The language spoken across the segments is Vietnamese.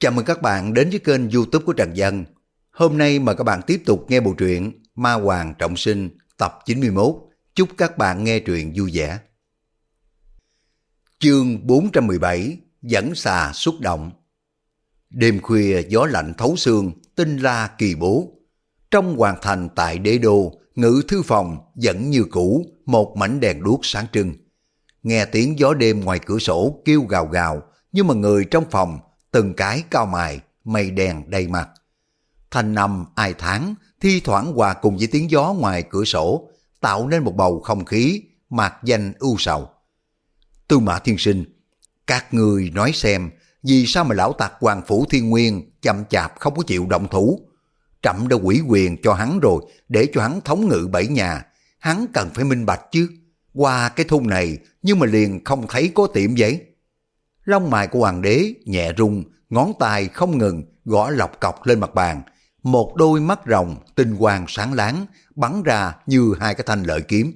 Chào mừng các bạn đến với kênh youtube của Trần Dân. Hôm nay mời các bạn tiếp tục nghe bộ truyện Ma Hoàng Trọng Sinh tập 91. Chúc các bạn nghe truyện vui vẻ. Chương 417 Dẫn xà xúc động Đêm khuya gió lạnh thấu xương, tinh la kỳ bố. Trong hoàng thành tại đế đô, ngự thư phòng vẫn như cũ, một mảnh đèn đuốc sáng trưng. Nghe tiếng gió đêm ngoài cửa sổ kêu gào gào, nhưng mà người trong phòng từng cái cao mài, mây đen đầy mặt. Thanh năm ai tháng, thi thoảng hòa cùng với tiếng gió ngoài cửa sổ, tạo nên một bầu không khí, mạc danh ưu sầu. Tư mã thiên sinh, các người nói xem, vì sao mà lão tặc hoàng phủ thiên nguyên chậm chạp không có chịu động thủ? Trậm đã quỷ quyền cho hắn rồi, để cho hắn thống ngự bảy nhà, hắn cần phải minh bạch chứ. Qua cái thung này, nhưng mà liền không thấy có tiệm giấy. Lông mày của hoàng đế nhẹ rung, ngón tay không ngừng gõ lọc cọc lên mặt bàn. Một đôi mắt rồng tinh quang sáng láng bắn ra như hai cái thanh lợi kiếm.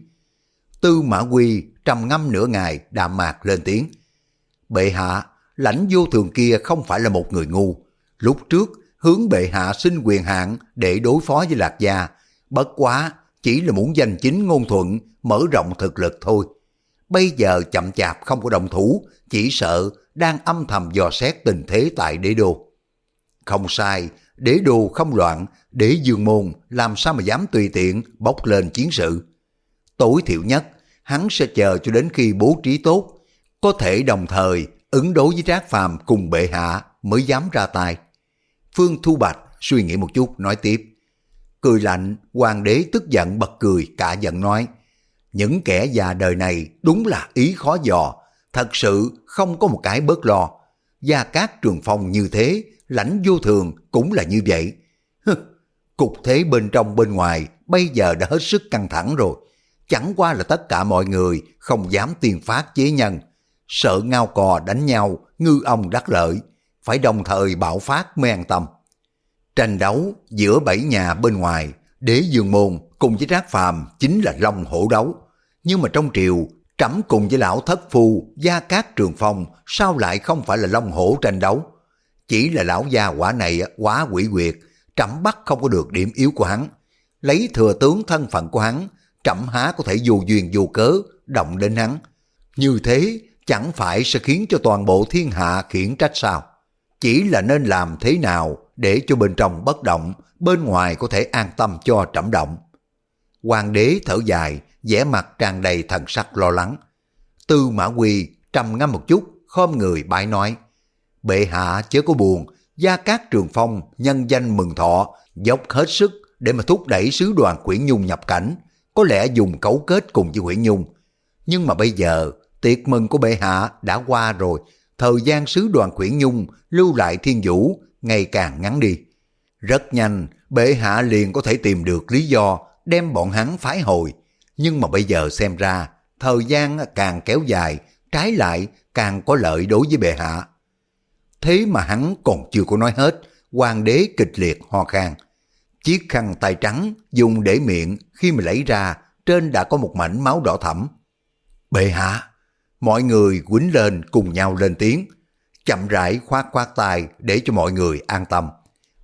Tư Mã Quy trầm ngâm nửa ngày đạm mạc lên tiếng. Bệ hạ, lãnh vô thường kia không phải là một người ngu. Lúc trước hướng bệ hạ xin quyền hạn để đối phó với Lạc Gia. Bất quá chỉ là muốn giành chính ngôn thuận mở rộng thực lực thôi. Bây giờ chậm chạp không có động thủ, chỉ sợ đang âm thầm dò xét tình thế tại đế đô. Không sai, đế đô không loạn, đế dương môn làm sao mà dám tùy tiện bốc lên chiến sự. Tối thiểu nhất, hắn sẽ chờ cho đến khi bố trí tốt, có thể đồng thời ứng đối với Trác Phàm cùng bệ hạ mới dám ra tay. Phương Thu Bạch suy nghĩ một chút nói tiếp. Cười lạnh, hoàng đế tức giận bật cười cả giận nói, những kẻ già đời này đúng là ý khó dò, thật sự không có một cái bớt lo. Gia Cát Trường Phong như thế, lãnh vô thường cũng là như vậy. Cục thế bên trong bên ngoài bây giờ đã hết sức căng thẳng rồi. Chẳng qua là tất cả mọi người không dám tiền phát chế nhân. Sợ ngao cò đánh nhau, ngư ông đắc lợi. Phải đồng thời bạo phát mê an tâm. Tranh đấu giữa bảy nhà bên ngoài, đế dương môn cùng với trác phàm chính là long hổ đấu. Nhưng mà trong triều, trẫm cùng với lão thất phu, gia cát trường phong sao lại không phải là long hổ tranh đấu? Chỉ là lão gia quả này quá quỷ quyệt, trẫm bắt không có được điểm yếu của hắn. Lấy thừa tướng thân phận của hắn, trẫm há có thể dù duyên dù cớ, động đến hắn. Như thế chẳng phải sẽ khiến cho toàn bộ thiên hạ khiển trách sao? Chỉ là nên làm thế nào để cho bên trong bất động, bên ngoài có thể an tâm cho trẫm động. Hoàng đế thở dài, vẻ mặt tràn đầy thần sắc lo lắng. Tư Mã Quy trầm ngâm một chút, khom người bái nói. Bệ hạ chớ có buồn, gia cát trường phong, nhân danh mừng thọ, dốc hết sức để mà thúc đẩy sứ đoàn Quyển Nhung nhập cảnh, có lẽ dùng cấu kết cùng với Quyển Nhung. Nhưng mà bây giờ, tiệc mừng của bệ hạ đã qua rồi, thời gian sứ đoàn Quyển Nhung lưu lại thiên vũ ngày càng ngắn đi. Rất nhanh, bệ hạ liền có thể tìm được lý do đem bọn hắn phái hồi. Nhưng mà bây giờ xem ra, thời gian càng kéo dài, trái lại càng có lợi đối với bệ hạ. Thế mà hắn còn chưa có nói hết, hoàng đế kịch liệt ho khan. Chiếc khăn tay trắng dùng để miệng khi mà lấy ra, trên đã có một mảnh máu đỏ thẫm. Bệ hạ, mọi người quýnh lên cùng nhau lên tiếng, chậm rãi khoát khoát tay để cho mọi người an tâm.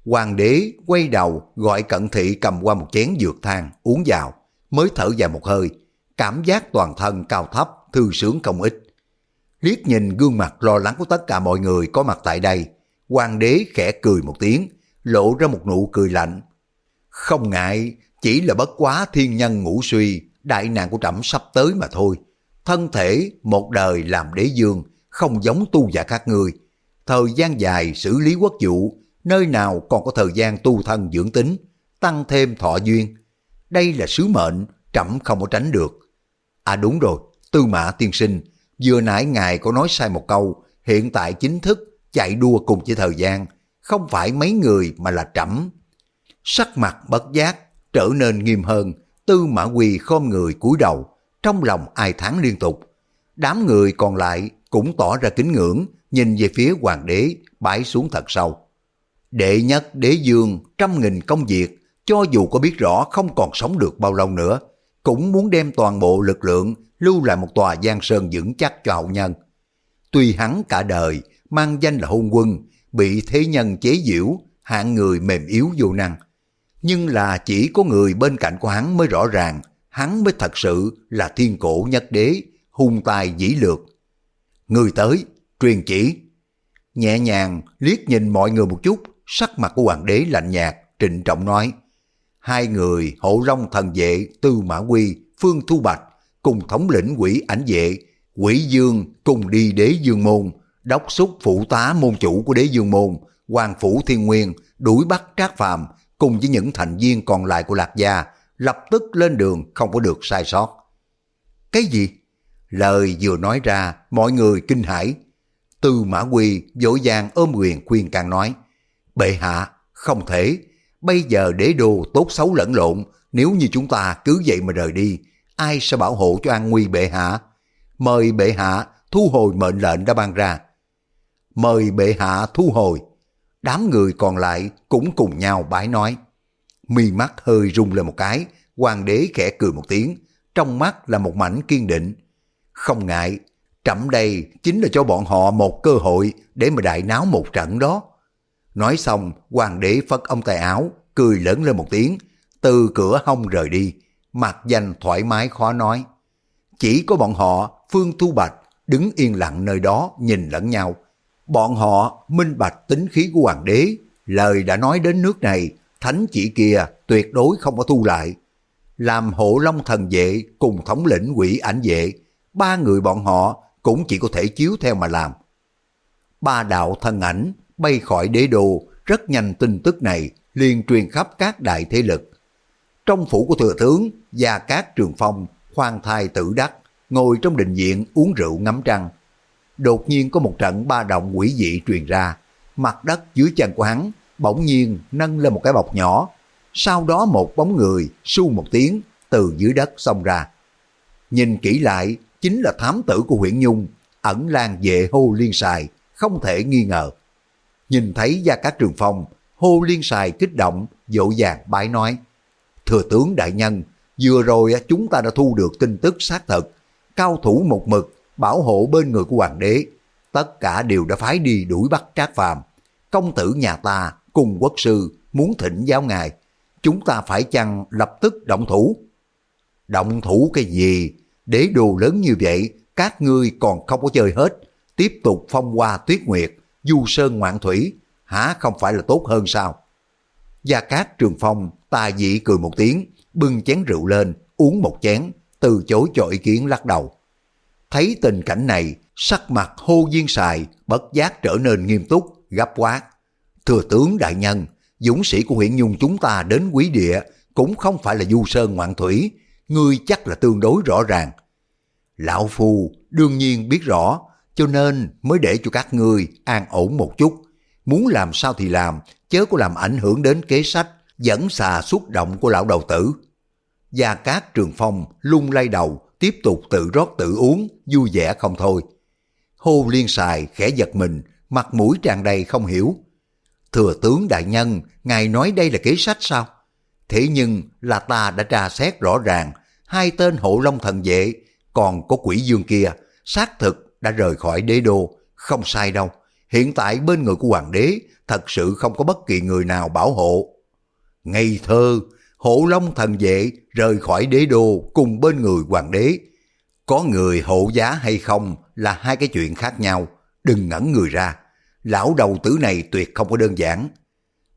Hoàng đế quay đầu gọi cận thị cầm qua một chén dược thang uống vào, mới thở dài một hơi, cảm giác toàn thân cao thấp, thư sướng không ít. Liếc nhìn gương mặt lo lắng của tất cả mọi người có mặt tại đây, hoàng đế khẽ cười một tiếng, lộ ra một nụ cười lạnh. Không ngại, chỉ là bất quá thiên nhân ngũ suy, đại nạn của trẫm sắp tới mà thôi. Thân thể một đời làm đế dương, không giống tu giả các người. Thời gian dài xử lý quốc vụ, nơi nào còn có thời gian tu thân dưỡng tính, tăng thêm thọ duyên. Đây là sứ mệnh, trẫm không có tránh được. À đúng rồi, tư mã tiên sinh, vừa nãy ngài có nói sai một câu, hiện tại chính thức chạy đua cùng với thời gian, không phải mấy người mà là trẫm. Sắc mặt bất giác, trở nên nghiêm hơn, tư mã quỳ khom người cúi đầu, trong lòng ai tháng liên tục. Đám người còn lại cũng tỏ ra kính ngưỡng, nhìn về phía hoàng đế, bãi xuống thật sâu. Đệ nhất đế dương trăm nghìn công việc, cho dù có biết rõ không còn sống được bao lâu nữa, cũng muốn đem toàn bộ lực lượng lưu lại một tòa giang sơn vững chắc cho hậu nhân. Tuy hắn cả đời mang danh là hôn quân, bị thế nhân chế giễu, hạng người mềm yếu vô năng. Nhưng là chỉ có người bên cạnh của hắn mới rõ ràng, hắn mới thật sự là thiên cổ nhất đế, hung tài dĩ lược. Người tới, truyền chỉ. Nhẹ nhàng liếc nhìn mọi người một chút, sắc mặt của hoàng đế lạnh nhạt, trịnh trọng nói. Hai người hộ long thần vệ Tư Mã Quy, Phương Thu Bạch cùng thống lĩnh quỷ ảnh vệ, quỷ dương cùng đi đế dương môn, đốc xúc phụ tá môn chủ của đế dương môn, hoàng phủ thiên nguyên, đuổi bắt trác phàm cùng với những thành viên còn lại của lạc gia, lập tức lên đường không có được sai sót. Cái gì? Lời vừa nói ra, mọi người kinh hãi. Tư Mã Quy dỗ dàng ôm quyền khuyên can nói, Bệ hạ, không thể, bây giờ đế đô tốt xấu lẫn lộn, nếu như chúng ta cứ vậy mà rời đi, ai sẽ bảo hộ cho an nguy bệ hạ? Mời bệ hạ thu hồi mệnh lệnh đã ban ra. Mời bệ hạ thu hồi. Đám người còn lại cũng cùng nhau bái nói. Mi mắt hơi rung lên một cái, hoàng đế khẽ cười một tiếng, trong mắt là một mảnh kiên định. Không ngại, trẫm đây chính là cho bọn họ một cơ hội để mà đại náo một trận đó. Nói xong, hoàng đế phất ông tài áo, cười lớn lên một tiếng, từ cửa hông rời đi, mặt danh thoải mái khó nói. Chỉ có bọn họ, Phương Thu Bạch, đứng yên lặng nơi đó nhìn lẫn nhau. Bọn họ minh bạch tính khí của hoàng đế, lời đã nói đến nước này, thánh chỉ kia tuyệt đối không có thu lại. Làm hộ long thần vệ cùng thống lĩnh quỷ ảnh vệ, ba người bọn họ cũng chỉ có thể chiếu theo mà làm. Ba đạo thân ảnh bay khỏi đế đô, rất nhanh tin tức này liền truyền khắp các đại thế lực. Trong phủ của thừa tướng, Gia Cát Trường Phong, khoan thai tử đắc, ngồi trong đình viện uống rượu ngắm trăng. Đột nhiên có một trận ba động quỷ dị truyền ra, mặt đất dưới chân của hắn bỗng nhiên nâng lên một cái bọc nhỏ, sau đó một bóng người su một tiếng từ dưới đất xông ra. Nhìn kỹ lại, chính là thám tử của huyện Nhung, ẩn lan vệ hô liên xài, không thể nghi ngờ. Nhìn thấy Gia Cát Trường Phong, hô liên xài kích động, dỗ dàng bái nói. Thừa tướng đại nhân, vừa rồi chúng ta đã thu được tin tức xác thực, cao thủ một mực, bảo hộ bên người của hoàng đế. Tất cả đều đã phái đi đuổi bắt trác phàm. Công tử nhà ta cùng quốc sư muốn thỉnh giáo ngài. Chúng ta phải chăng lập tức động thủ? Động thủ cái gì? Đế đồ lớn như vậy, các ngươi còn không có chơi hết. Tiếp tục phong hoa tuyết nguyệt, du sơn ngoạn thủy, hả không phải là tốt hơn sao? Gia Cát Trường Phong tà dị cười một tiếng, bưng chén rượu lên, uống một chén, từ chối cho ý kiến lắc đầu. Thấy tình cảnh này, sắc mặt hô viên xài, bất giác trở nên nghiêm túc, gấp quát. Thừa tướng đại nhân, dũng sĩ của huyện Nhung chúng ta đến quý địa cũng không phải là du sơn ngoạn thủy, ngươi chắc là tương đối rõ ràng. Lão Phu đương nhiên biết rõ, cho nên mới để cho các ngươi an ổn một chút. Muốn làm sao thì làm, chớ có làm ảnh hưởng đến kế sách, dẫn xà xúc động của lão đầu tử. Gia Cát Trường Phong lung lay đầu, tiếp tục tự rót tự uống, vui vẻ không thôi. Hô liên xài khẽ giật mình, mặt mũi tràn đầy không hiểu. Thừa tướng đại nhân, ngài nói đây là kế sách sao? Thế nhưng là ta đã tra xét rõ ràng, hai tên hộ long thần vệ, còn có quỷ dương kia, xác thực đã rời khỏi đế đô, không sai đâu. Hiện tại bên người của hoàng đế thật sự không có bất kỳ người nào bảo hộ. Ngây thơ, hộ long thần vệ rời khỏi đế đô cùng bên người hoàng đế. Có người hộ giá hay không là hai cái chuyện khác nhau, đừng ngẩn người ra. Lão đầu tử này tuyệt không có đơn giản.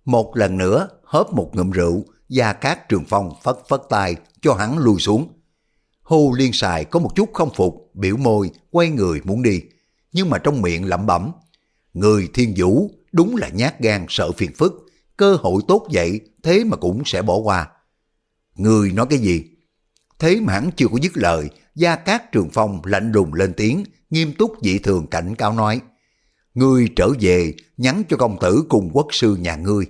Một lần nữa hớp một ngụm rượu, Gia Cát Trường Phong phất phất tay cho hắn lui xuống. Hồ Liên Sài có một chút không phục, biểu môi, quay người muốn đi. Nhưng mà trong miệng lẩm bẩm, người thiên vũ đúng là nhát gan sợ phiền phức, cơ hội tốt vậy thế mà cũng sẽ bỏ qua. Người nói cái gì? Thế mà hắn chưa có dứt lời, Gia Cát Trường Phong lạnh lùng lên tiếng, nghiêm túc dị thường cảnh cao nói. Ngươi trở về, nhắn cho công tử cùng quốc sư nhà ngươi.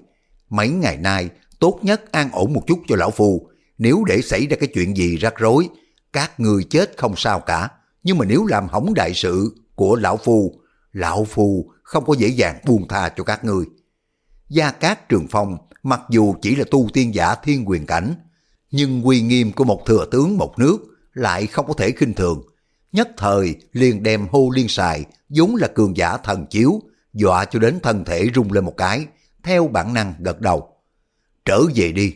Mấy ngày nay, tốt nhất an ổn một chút cho lão phù. Nếu để xảy ra cái chuyện gì rắc rối, các người chết không sao cả. Nhưng mà nếu làm hỏng đại sự của lão phu, lão phu không có dễ dàng buông tha cho các ngươi. Gia Cát Trường Phong mặc dù chỉ là tu tiên giả thiên quyền cảnh, nhưng quy nghiêm của một thừa tướng một nước lại không có thể khinh thường. Nhất thời liền đem hô liên xài, vốn là cường giả thần chiếu, dọa cho đến thân thể rung lên một cái, theo bản năng gật đầu. Trở về đi.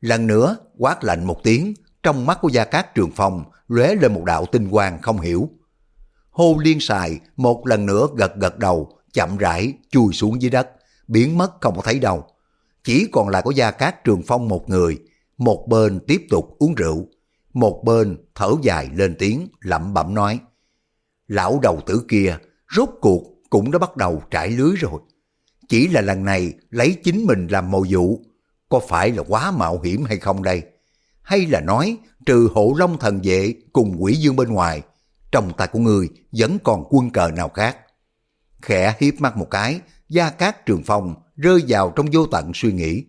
Lần nữa, quát lạnh một tiếng, trong mắt của Gia Cát Trường Phong lóe lên một đạo tinh quang không hiểu. Hô liên xài một lần nữa gật gật đầu, chậm rãi chui xuống dưới đất, biến mất không có thấy đâu. Chỉ còn lại có Gia Cát Trường Phong một người, một bên tiếp tục uống rượu, một bên thở dài lên tiếng lẩm bẩm nói. Lão đầu tử kia rốt cuộc cũng đã bắt đầu trải lưới rồi. Chỉ là lần này lấy chính mình làm mồi dụ, có phải là quá mạo hiểm hay không đây? Hay là nói trừ hộ long thần vệ cùng quỷ dương bên ngoài, trong tay của người vẫn còn quân cờ nào khác? Khẽ hiếp mắt một cái, Gia Cát Trường Phong rơi vào trong vô tận suy nghĩ.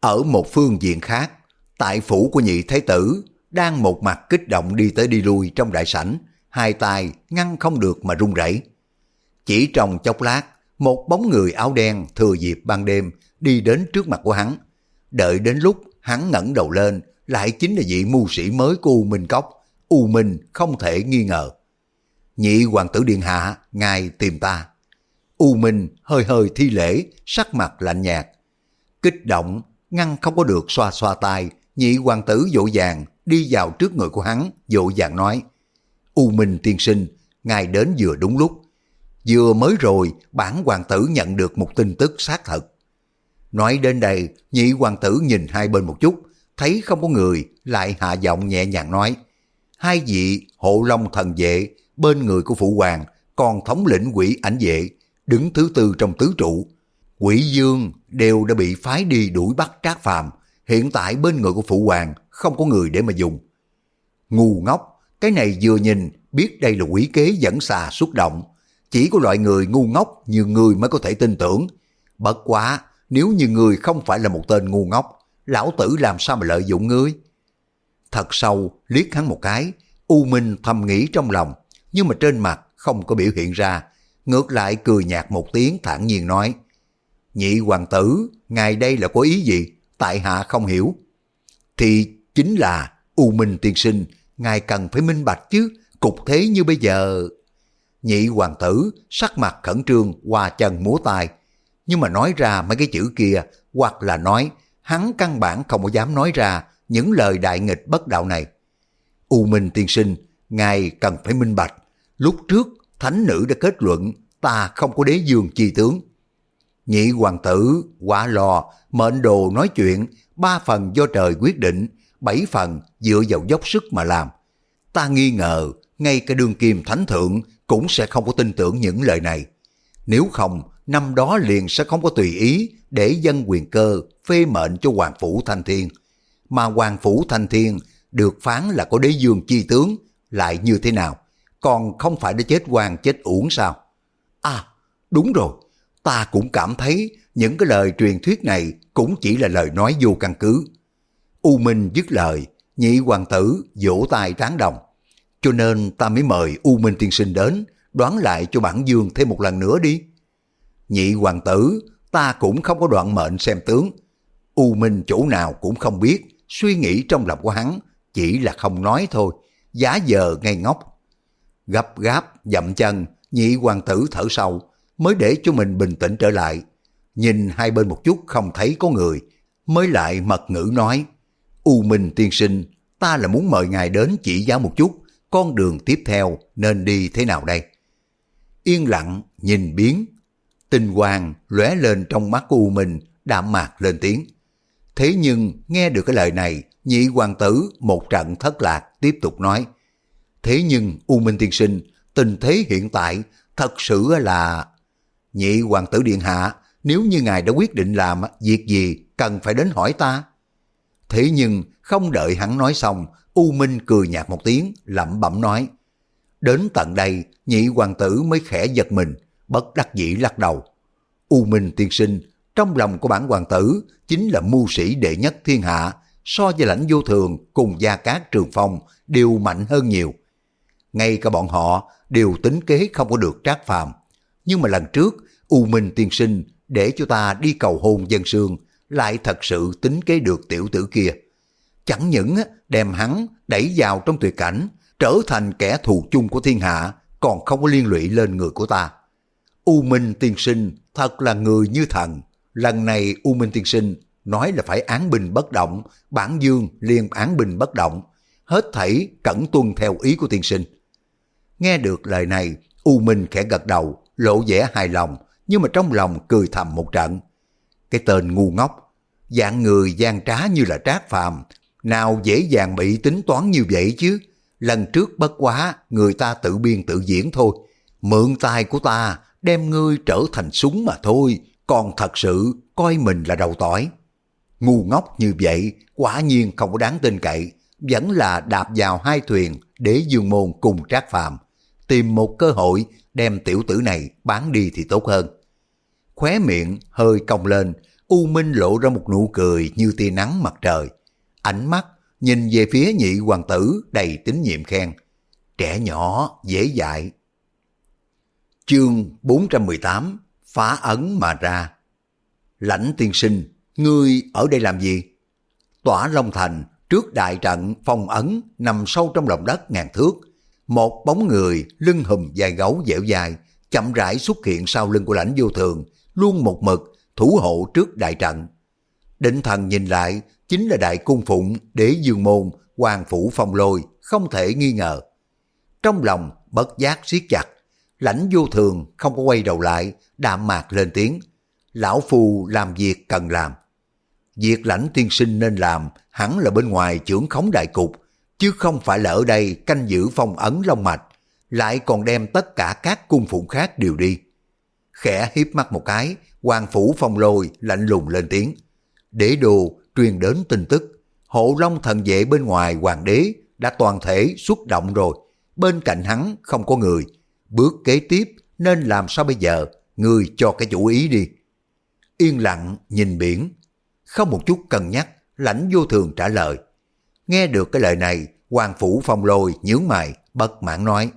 Ở một phương diện khác, tại phủ của nhị thái tử, đang một mặt kích động đi tới đi lui trong đại sảnh, hai tay ngăn không được mà run rẩy. Chỉ trong chốc lát, một bóng người áo đen thừa dịp ban đêm đi đến trước mặt của hắn. Đợi đến lúc hắn ngẩng đầu lên, lại chính là vị mưu sĩ mới của U Minh Cốc, U Minh không thể nghi ngờ. Nhị hoàng tử điện hạ, ngài tìm ta. U Minh hơi hơi thi lễ, sắc mặt lạnh nhạt. Kích động, ngăn không có được xoa xoa tay, nhị hoàng tử dỗ dàng đi vào trước người của hắn, dỗ dàng nói. U Minh tiên sinh, ngài đến vừa đúng lúc. Vừa mới rồi, bản hoàng tử nhận được một tin tức xác thật. Nói đến đây, nhị hoàng tử nhìn hai bên một chút, thấy không có người, lại hạ giọng nhẹ nhàng nói. Hai vị hộ long thần vệ, bên người của phụ hoàng, còn thống lĩnh quỷ ảnh vệ, đứng thứ tư trong tứ trụ. Quỷ dương đều đã bị phái đi đuổi bắt trác phàm, hiện tại bên người của phụ hoàng không có người để mà dùng. Ngu ngốc, cái này vừa nhìn biết đây là quỷ kế dẫn xà xuất động. Chỉ có loại người ngu ngốc như người mới có thể tin tưởng. Bất quá, nếu như người không phải là một tên ngu ngốc, lão tử làm sao mà lợi dụng ngươi? Thật sâu, liếc hắn một cái, U Minh thầm nghĩ trong lòng, nhưng mà trên mặt không có biểu hiện ra, ngược lại cười nhạt một tiếng thản nhiên nói, Nhị hoàng tử, ngài đây là có ý gì? Tại hạ không hiểu. Thì chính là U Minh tiên sinh, ngài cần phải minh bạch chứ, cục thế như bây giờ. Nhị hoàng tử, sắc mặt khẩn trương, hòa chân múa tay. Nhưng mà nói ra mấy cái chữ kia, hoặc là nói, hắn căn bản không có dám nói ra những lời đại nghịch bất đạo này. U Minh tiên sinh, ngài cần phải minh bạch. Lúc trước, thánh nữ đã kết luận ta không có đế dương chi tướng. Nhị hoàng tử, quả lò, mệnh đồ nói chuyện, ba phần do trời quyết định, bảy phần dựa vào dốc sức mà làm. Ta nghi ngờ, ngay cả đương kim thánh thượng cũng sẽ không có tin tưởng những lời này. Nếu không, năm đó liền sẽ không có tùy ý để dân quyền cơ phê mệnh cho Hoàng Phủ Thanh Thiên. Mà Hoàng Phủ Thanh Thiên được phán là có đế dương chi tướng, lại như thế nào? Còn không phải đã chết hoàng chết uổng sao? À, đúng rồi, ta cũng cảm thấy những cái lời truyền thuyết này cũng chỉ là lời nói vô căn cứ. U Minh dứt lời, nhị hoàng tử vỗ tay tán đồng. Cho nên ta mới mời U Minh tiên sinh đến, đoán lại cho bản dương thêm một lần nữa đi. Nhị hoàng tử, ta cũng không có đoạn mệnh xem tướng. U Minh chỗ nào cũng không biết, suy nghĩ trong lòng của hắn, chỉ là không nói thôi, giá giờ ngay ngốc. Gấp gáp, dậm chân, nhị hoàng tử thở sâu, mới để cho mình bình tĩnh trở lại. Nhìn hai bên một chút không thấy có người, mới lại mật ngữ nói, U Minh tiên sinh, ta là muốn mời ngài đến chỉ giáo một chút, con đường tiếp theo nên đi thế nào đây? Yên lặng, nhìn biến, tinh quang lóe lên trong mắt của U Minh, đạm mạc lên tiếng. Thế nhưng nghe được cái lời này, nhị hoàng tử một trận thất lạc tiếp tục nói. Thế nhưng U Minh tiên sinh, tình thế hiện tại thật sự là... Nhị hoàng tử điện hạ, nếu như ngài đã quyết định làm việc gì cần phải đến hỏi ta. Thế nhưng không đợi hắn nói xong, U Minh cười nhạt một tiếng, lẩm bẩm nói. Đến tận đây, nhị hoàng tử mới khẽ giật mình, bất đắc dĩ lắc đầu. U Minh tiên sinh, trong lòng của bản hoàng tử chính là mưu sĩ đệ nhất thiên hạ, so với lãnh vô thường cùng gia cát trường phong đều mạnh hơn nhiều. Ngay cả bọn họ đều tính kế không có được trác phàm. Nhưng mà lần trước, U Minh tiên sinh để cho ta đi cầu hôn dân sương, lại thật sự tính kế được tiểu tử kia. Chẳng những đem hắn đẩy vào trong tuyệt cảnh, trở thành kẻ thù chung của thiên hạ, còn không có liên lụy lên người của ta. U Minh tiên sinh thật là người như thần. Lần này U Minh tiên sinh nói là phải án bình bất động, bản dương liền án bình bất động. Hết thảy cẩn tuân theo ý của tiên sinh. Nghe được lời này, U Minh khẽ gật đầu, lộ vẻ hài lòng, nhưng mà trong lòng cười thầm một trận. Cái tên ngu ngốc, dạng người gian trá như là trác phàm, nào dễ dàng bị tính toán như vậy chứ. Lần trước bất quá, người ta tự biên tự diễn thôi. Mượn tay của ta, đem ngươi trở thành súng mà thôi, còn thật sự coi mình là đầu tỏi. Ngu ngốc như vậy, quả nhiên không có đáng tin cậy, vẫn là đạp vào hai thuyền để dương môn cùng trác phàm, tìm một cơ hội đem tiểu tử này bán đi thì tốt hơn. Khóe miệng hơi cong lên, U Minh lộ ra một nụ cười như tia nắng mặt trời. Ánh mắt nhìn về phía nhị hoàng tử đầy tín nhiệm khen. Trẻ nhỏ, dễ dạy. Chương 418 Phá ấn mà ra Lãnh tiên sinh, ngươi ở đây làm gì? Tỏa Long Thành, trước đại trận phong ấn nằm sâu trong lòng đất ngàn thước. Một bóng người lưng hùm dài gấu dẻo dài, chậm rãi xuất hiện sau lưng của lãnh vô thường, luôn một mực thủ hộ trước đại trận. Định thần nhìn lại, chính là đại cung phụng đế dương môn, hoàng phủ phong lôi, không thể nghi ngờ. Trong lòng bất giác siết chặt, lãnh vô thường không có quay đầu lại, đạm mạc lên tiếng. Lão Phu làm việc cần làm. Việc lãnh tiên sinh nên làm hẳn là bên ngoài trưởng khống đại cục, chứ không phải là ở đây canh giữ phong ấn long mạch, lại còn đem tất cả các cung phụng khác đều đi. Khẽ hiếp mắt một cái, hoàng phủ phong lôi lạnh lùng lên tiếng. Đế đồ truyền đến tin tức, hộ long thần vệ bên ngoài hoàng đế đã toàn thể xuất động rồi, bên cạnh hắn không có người. Bước kế tiếp nên làm sao bây giờ, người cho cái chủ ý đi. Yên lặng nhìn biển, không một chút cân nhắc, lãnh vô thường trả lời. Nghe được cái lời này, hoàng phủ phong lôi nhướng mày, bất mãn nói.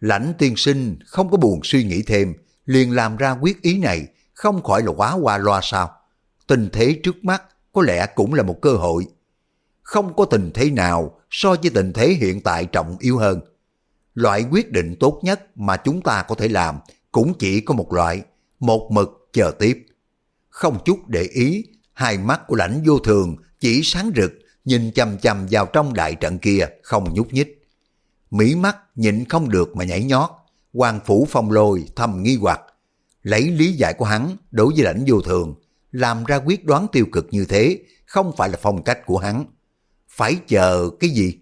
Lãnh tiên sinh không có buồn suy nghĩ thêm, liền làm ra quyết ý này, không khỏi là quá qua loa sao. Tình thế trước mắt có lẽ cũng là một cơ hội. Không có tình thế nào so với tình thế hiện tại trọng yếu hơn. Loại quyết định tốt nhất mà chúng ta có thể làm cũng chỉ có một loại, một mực chờ tiếp. Không chút để ý, hai mắt của lãnh vô thường chỉ sáng rực, nhìn chầm chầm vào trong đại trận kia, không nhúc nhích. Mỹ mắt nhịn không được mà nhảy nhót, hoàng phủ phong lôi thầm nghi hoặc. Lấy lý giải của hắn đối với lãnh vô thường, làm ra quyết đoán tiêu cực như thế không phải là phong cách của hắn. Phải chờ cái gì?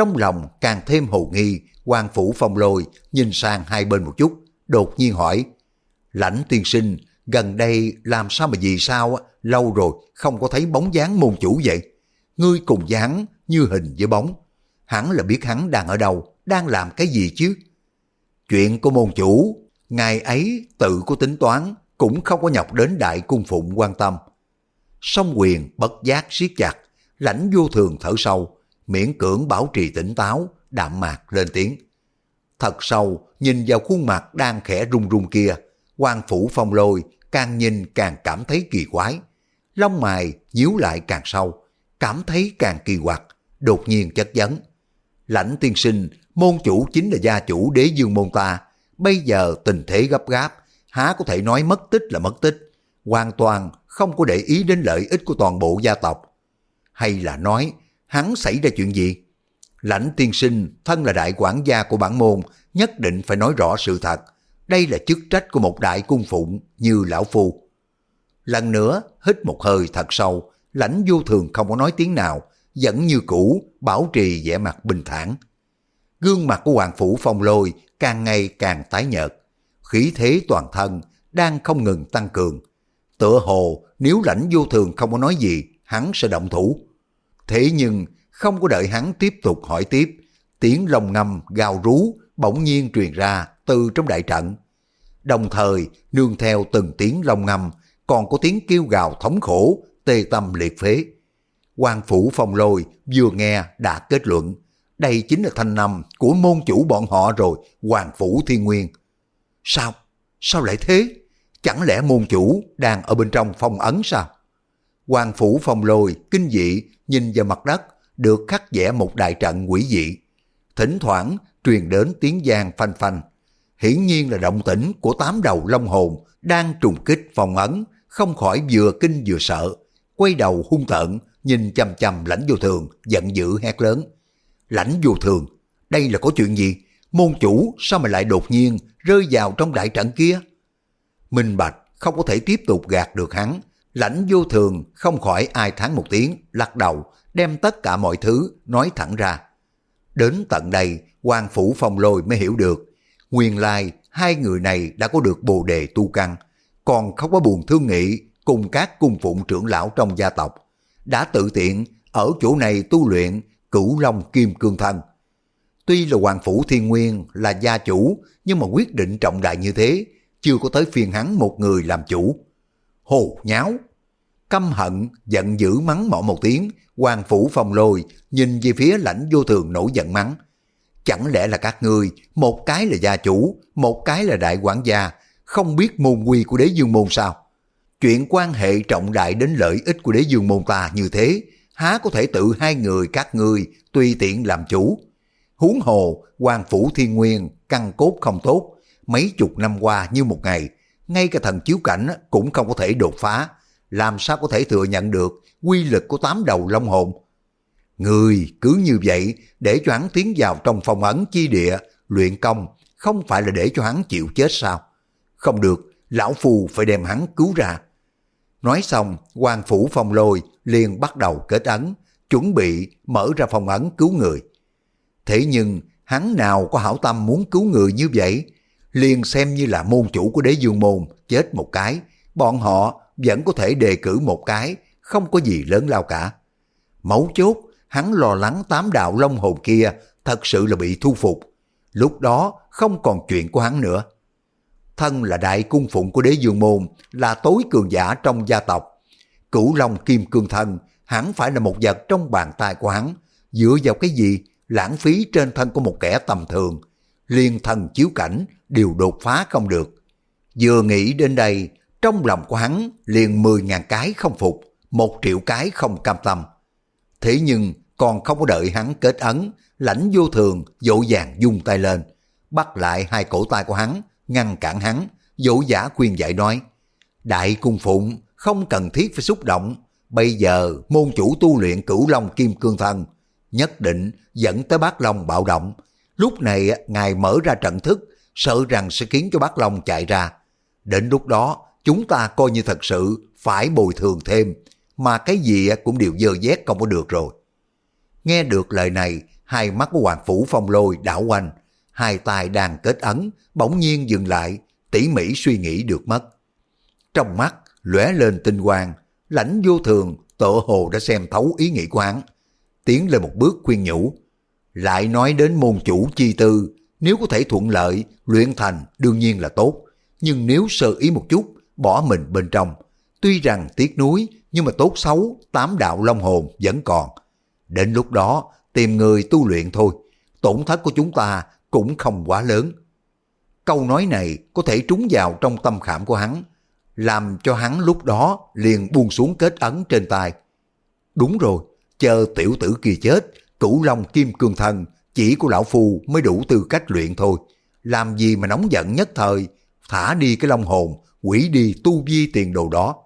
Trong lòng càng thêm hồ nghi, quan phủ phong lôi nhìn sang hai bên một chút, đột nhiên hỏi. Lãnh tiên sinh, gần đây làm sao mà vì sao lâu rồi không có thấy bóng dáng môn chủ vậy? Ngươi cùng dáng như hình với bóng. Hắn là biết hắn đang ở đâu, đang làm cái gì chứ? Chuyện của môn chủ, ngài ấy tự có tính toán, cũng không có nhọc đến đại cung phụng quan tâm. Song quyền bất giác siết chặt, lãnh vô thường thở sâu, miễn cưỡng bảo trì tỉnh táo, đạm mạc lên tiếng. Thật sâu, nhìn vào khuôn mặt đang khẽ run run kia, quan phủ phong lôi, càng nhìn càng cảm thấy kỳ quái. Lông mày nhíu lại càng sâu, cảm thấy càng kỳ quặc, đột nhiên chất vấn. Lãnh tiên sinh, môn chủ chính là gia chủ đế dương môn ta, bây giờ tình thế gấp gáp, há có thể nói mất tích là mất tích, hoàn toàn không có để ý đến lợi ích của toàn bộ gia tộc. Hay là nói, hắn xảy ra chuyện gì? Lãnh tiên sinh, thân là đại quản gia của bản môn, nhất định phải nói rõ sự thật. Đây là chức trách của một đại cung phụng như lão phu. Lần nữa, hít một hơi thật sâu, lãnh vô thường không có nói tiếng nào, vẫn như cũ, bảo trì vẻ mặt bình thản. Gương mặt của Hoàng Phủ Phong Lôi càng ngày càng tái nhợt, khí thế toàn thân đang không ngừng tăng cường. Tựa hồ nếu lãnh vô thường không có nói gì, hắn sẽ động thủ. Thế nhưng không có đợi hắn tiếp tục hỏi tiếp, tiếng lồng ngâm gào rú bỗng nhiên truyền ra từ trong đại trận. Đồng thời nương theo từng tiếng lồng ngâm còn có tiếng kêu gào thống khổ, tê tâm liệt phế. quan phủ phong lôi vừa nghe đã kết luận, đây chính là thanh năm của môn chủ bọn họ rồi, Hoàng Phủ Thiên Nguyên. Sao? Sao lại thế? Chẳng lẽ môn chủ đang ở bên trong phong ấn sao? Hoàng Phủ Phong Lôi kinh dị nhìn vào mặt đất được khắc vẽ một đại trận quỷ dị. Thỉnh thoảng truyền đến tiếng giang phanh phanh. hiển nhiên là động tĩnh của tám đầu long hồn đang trùng kích phòng ấn, không khỏi vừa kinh vừa sợ, quay đầu hung tợn, nhìn chằm chằm lãnh vô thường, giận dữ hét lớn. Lãnh vô thường, đây là có chuyện gì? Môn chủ sao mà lại đột nhiên rơi vào trong đại trận kia? Minh Bạch không có thể tiếp tục gạt được hắn, lãnh vô thường không khỏi ai thắng một tiếng, lắc đầu, đem tất cả mọi thứ nói thẳng ra. Đến tận đây, quan phủ phong lôi mới hiểu được, nguyên lai hai người này đã có được bồ đề tu căn, còn không có buồn thương nghị cùng các cung phụng trưởng lão trong gia tộc, đã tự tiện ở chỗ này tu luyện cửu long kim cương thân. Tuy là Hoàng Phủ Thiên Nguyên là gia chủ, nhưng mà quyết định trọng đại như thế, chưa có tới phiền hắn một người làm chủ. Hồ nháo! Căm hận, giận dữ mắng mỏ một tiếng, Hoàng Phủ phòng Lôi nhìn về phía lãnh vô thường nổi giận mắng. Chẳng lẽ là các ngươi, một cái là gia chủ, một cái là đại quản gia, không biết môn quy của đế dương môn sao? Chuyện quan hệ trọng đại đến lợi ích của đế dương môn ta như thế, há có thể tự hai người các ngươi tùy tiện làm chủ. Huống hồ, quan phủ thiên nguyên, căn cốt không tốt, mấy chục năm qua như một ngày, ngay cả thần chiếu cảnh cũng không có thể đột phá, làm sao có thể thừa nhận được quy lực của tám đầu long hồn. Người cứ như vậy để cho hắn tiến vào trong phòng ấn chi địa, luyện công, không phải là để cho hắn chịu chết sao? Không được, lão phù phải đem hắn cứu ra. Nói xong, quan phủ phong lôi liền bắt đầu kết ấn, chuẩn bị mở ra phòng ấn cứu người. Thế nhưng, hắn nào có hảo tâm muốn cứu người như vậy, liền xem như là môn chủ của đế dương môn, chết một cái, bọn họ vẫn có thể đề cử một cái, không có gì lớn lao cả. Mấu chốt, hắn lo lắng tám đạo long hồn kia thật sự là bị thu phục. Lúc đó không còn chuyện của hắn nữa. Thân là đại cung phụng của đế dương môn, là tối cường giả trong gia tộc. Cửu long kim cương thân, hắn phải là một vật trong bàn tay của hắn. Dựa vào cái gì lãng phí trên thân của một kẻ tầm thường, liên thần chiếu cảnh đều đột phá không được. Vừa nghĩ đến đây, trong lòng của hắn liền 10.000 cái không phục, một triệu cái không cam tâm. Thế nhưng còn không có đợi hắn kết ấn, lãnh vô thường dỗ dàng dung tay lên, bắt lại hai cổ tay của hắn, ngăn cản hắn, dỗ giả khuyên dạy nói, Đại cung phụng không cần thiết phải xúc động, bây giờ môn chủ tu luyện cửu long kim cương thần nhất định dẫn tới bát Long bạo động. Lúc này ngài mở ra trận thức, sợ rằng sẽ khiến cho bác Long chạy ra. Đến lúc đó, chúng ta coi như thật sự phải bồi thường thêm, mà cái gì cũng đều dơ dét không có được rồi. Nghe được lời này, hai mắt của Hoàng Phủ Phong Lôi đảo quanh, hai tay đang kết ấn, bỗng nhiên dừng lại, tỉ mỉ suy nghĩ được mất. Trong mắt, lóe lên tinh quang, lãnh vô thường, tựa hồ đã xem thấu ý nghĩ của hắn, tiến lên một bước khuyên nhủ. Lại nói đến môn chủ chi tư, nếu có thể thuận lợi, luyện thành đương nhiên là tốt. Nhưng nếu sơ ý một chút, bỏ mình bên trong, tuy rằng tiếc nuối, nhưng mà tốt xấu, tám đạo long hồn vẫn còn. Đến lúc đó, tìm người tu luyện thôi, tổn thất của chúng ta cũng không quá lớn. Câu nói này có thể trúng vào trong tâm khảm của hắn, làm cho hắn lúc đó liền buông xuống kết ấn trên tay. Đúng rồi, chờ tiểu tử kia chết, cửu long kim cương thần chỉ của lão phu mới đủ tư cách luyện thôi. Làm gì mà nóng giận nhất thời, thả đi cái long hồn, quỷ đi tu vi tiền đồ đó.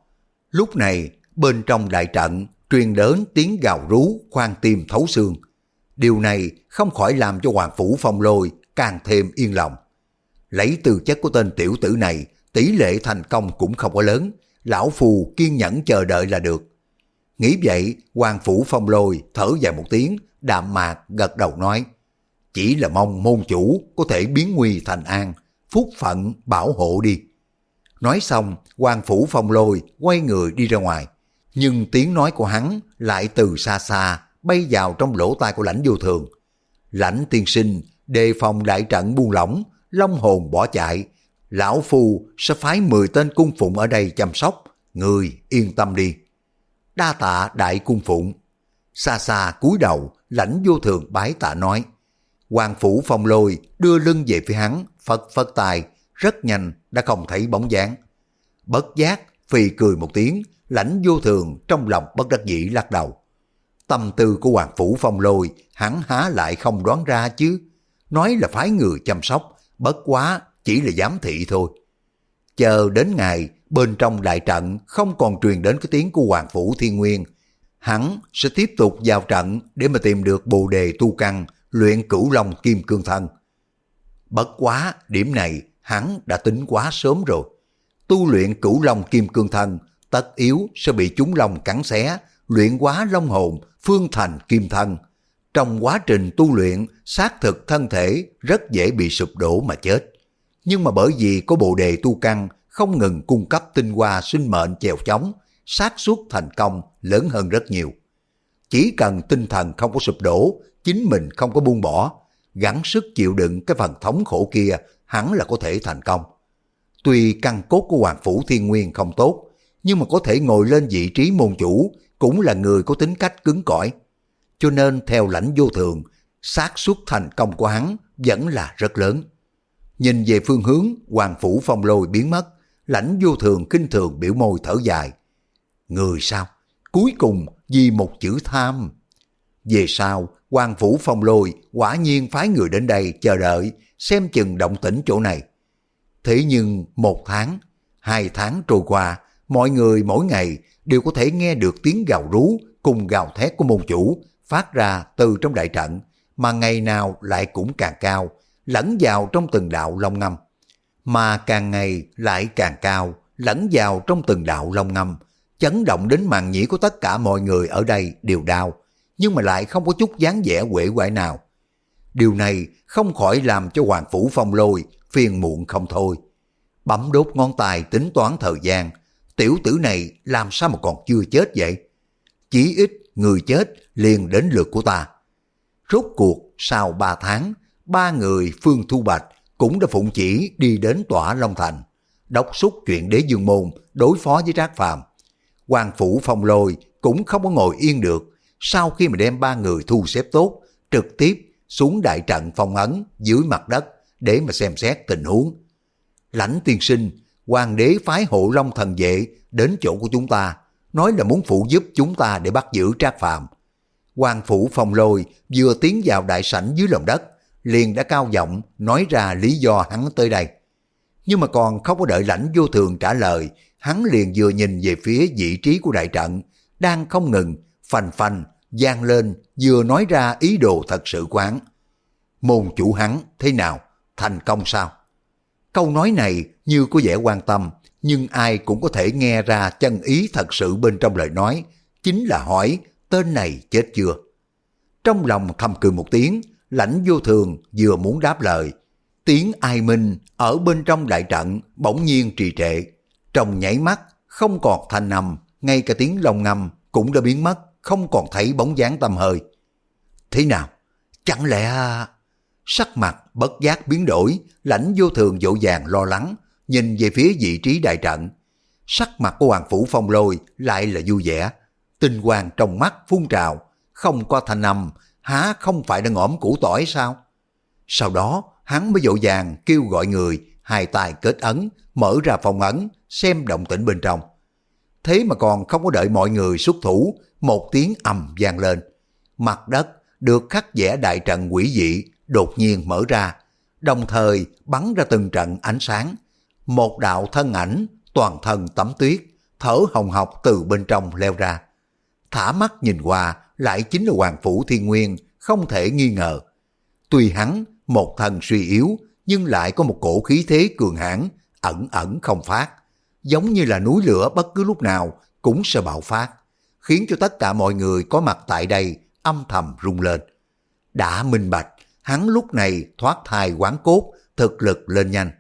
Lúc này, bên trong đại trận, truyền đến tiếng gào rú, khoan tim thấu xương. Điều này không khỏi làm cho Hoàng Phủ Phong Lôi càng thêm yên lòng. Lấy từ chất của tên tiểu tử này, tỷ lệ thành công cũng không có lớn, lão phù kiên nhẫn chờ đợi là được. Nghĩ vậy, quan Phủ Phong Lôi thở dài một tiếng, đạm mạc gật đầu nói, chỉ là mong môn chủ có thể biến nguy thành an, phúc phận bảo hộ đi. Nói xong, quan Phủ Phong Lôi quay người đi ra ngoài, nhưng tiếng nói của hắn lại từ xa xa bay vào trong lỗ tai của lãnh vô thường. Lãnh tiên sinh đề phòng đại trận buông lỏng, long hồn bỏ chạy. Lão Phu sẽ phái 10 tên cung phụng ở đây chăm sóc, người yên tâm đi đa tạ đại cung phụng. Xa xa cúi đầu, lãnh vô thường bái tạ nói. Hoàng phủ phong lôi đưa lưng về phía hắn, phật phật tài, rất nhanh đã không thấy bóng dáng. Bất giác, phì cười một tiếng, lãnh vô thường trong lòng bất đắc dĩ lắc đầu. Tâm tư của Hoàng phủ phong lôi, hắn há lại không đoán ra chứ. Nói là phái người chăm sóc, bất quá chỉ là giám thị thôi. Chờ đến ngày bên trong đại trận không còn truyền đến cái tiếng của Hoàng Phủ Thiên Nguyên, hắn sẽ tiếp tục vào trận để mà tìm được bồ đề tu căn, luyện cửu long kim cương thân. Bất quá, điểm này hắn đã tính quá sớm rồi. Tu luyện cửu long kim cương thân, tất yếu sẽ bị chúng long cắn xé, luyện quá long hồn, phương thành kim thân. Trong quá trình tu luyện, xác thực thân thể rất dễ bị sụp đổ mà chết. Nhưng mà bởi vì có bộ đề tu căn không ngừng cung cấp tinh hoa sinh mệnh chèo chống, xác suất thành công lớn hơn rất nhiều. Chỉ cần tinh thần không có sụp đổ, chính mình không có buông bỏ, gắng sức chịu đựng cái phần thống khổ kia hẳn là có thể thành công. Tuy căn cốt của Hoàng Phủ Thiên Nguyên không tốt, nhưng mà có thể ngồi lên vị trí môn chủ cũng là người có tính cách cứng cỏi. Cho nên theo lãnh vô thường, xác suất thành công của hắn vẫn là rất lớn. Nhìn về phương hướng Hoàng Phủ Phong Lôi biến mất, lãnh vô thường kinh thường biểu môi thở dài. Người sao? Cuối cùng vì một chữ tham. Về sau, Hoàng Phủ Phong Lôi quả nhiên phái người đến đây chờ đợi, xem chừng động tĩnh chỗ này. Thế nhưng một tháng, hai tháng trôi qua, mọi người mỗi ngày đều có thể nghe được tiếng gào rú cùng gào thét của môn chủ phát ra từ trong đại trận, mà ngày nào lại cũng càng cao, lẫn vào trong từng đạo long ngâm. Mà càng ngày lại càng cao, lẫn vào trong từng đạo long ngâm, chấn động đến màn nhĩ của tất cả mọi người ở đây đều đau, nhưng mà lại không có chút dáng vẻ quể quại nào. Điều này không khỏi làm cho Hoàng Phủ Phong Lôi phiền muộn không thôi. Bấm đốt ngón tay tính toán thời gian, tiểu tử này làm sao mà còn chưa chết vậy? Chỉ ít người chết liền đến lượt của ta. Rốt cuộc sau ba tháng, ba người Phương Thu Bạch cũng đã phụng chỉ đi đến tỏa Long Thành, đốc xúc chuyện đế dương môn đối phó với Trác Phàm. Hoàng Phủ Phong Lôi cũng không có ngồi yên được, sau khi mà đem ba người thu xếp tốt, trực tiếp xuống đại trận phong ấn dưới mặt đất để mà xem xét tình huống. Lãnh tiên sinh, hoàng đế phái hộ long thần vệ đến chỗ của chúng ta, nói là muốn phụ giúp chúng ta để bắt giữ trác phạm. Hoàng phủ phong lôi vừa tiến vào đại sảnh dưới lòng đất, liền đã cao giọng nói ra lý do hắn tới đây. Nhưng mà còn không có đợi lãnh vô thường trả lời, hắn liền vừa nhìn về phía vị trí của đại trận, đang không ngừng, phành phành, gian lên, vừa nói ra ý đồ thật sự quán. Môn chủ hắn thế nào? Thành công sao? Câu nói này như có vẻ quan tâm, nhưng ai cũng có thể nghe ra chân ý thật sự bên trong lời nói, chính là hỏi tên này chết chưa? Trong lòng thầm cười một tiếng, lãnh vô thường vừa muốn đáp lời. Tiếng ai minh ở bên trong đại trận bỗng nhiên trì trệ. Trong nhảy mắt, không còn thanh nằm, ngay cả tiếng lòng ngầm cũng đã biến mất, không còn thấy bóng dáng tâm hơi. Thế nào? Chẳng lẽ... À, sắc mặt bất giác biến đổi, lãnh vô thường dỗ dàng lo lắng, nhìn về phía vị trí đại trận. Sắc mặt của Hoàng Phủ Phong Lôi lại là vui vẻ, tinh quang trong mắt phun trào, không có thanh âm, há không phải đang ngõm củ tỏi sao? Sau đó, hắn mới dỗ dàng kêu gọi người, hai tay kết ấn, mở ra phòng ấn, xem động tĩnh bên trong. Thế mà còn không có đợi mọi người xuất thủ, một tiếng ầm vang lên. Mặt đất được khắc vẽ đại trận quỷ dị, đột nhiên mở ra, đồng thời bắn ra từng trận ánh sáng. Một đạo thân ảnh, toàn thân tắm tuyết, thở hồng học từ bên trong leo ra. Thả mắt nhìn qua, lại chính là Hoàng Phủ Thiên Nguyên, không thể nghi ngờ. Tuy hắn, một thần suy yếu, nhưng lại có một cổ khí thế cường hãn ẩn ẩn không phát. Giống như là núi lửa bất cứ lúc nào cũng sẽ bạo phát, khiến cho tất cả mọi người có mặt tại đây âm thầm rung lên. Đã minh bạch, hắn lúc này thoát thai quán cốt, thực lực lên nhanh.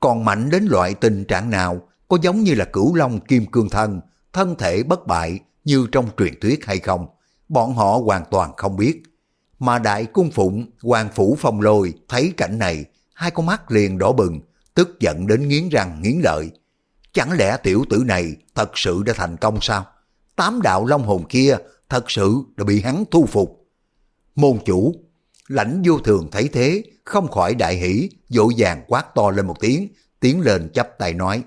Còn mạnh đến loại tình trạng nào có giống như là cửu long kim cương thân, thân thể bất bại như trong truyền thuyết hay không, bọn họ hoàn toàn không biết. Mà đại cung phụng, hoàng phủ phong lôi thấy cảnh này, hai con mắt liền đỏ bừng, tức giận đến nghiến răng nghiến lợi. Chẳng lẽ tiểu tử này thật sự đã thành công sao? Tám đạo long hồn kia thật sự đã bị hắn thu phục. Môn chủ Lãnh vô thường thấy thế, không khỏi đại hỷ, dội vàng quát to lên một tiếng, tiến lên chắp tay nói,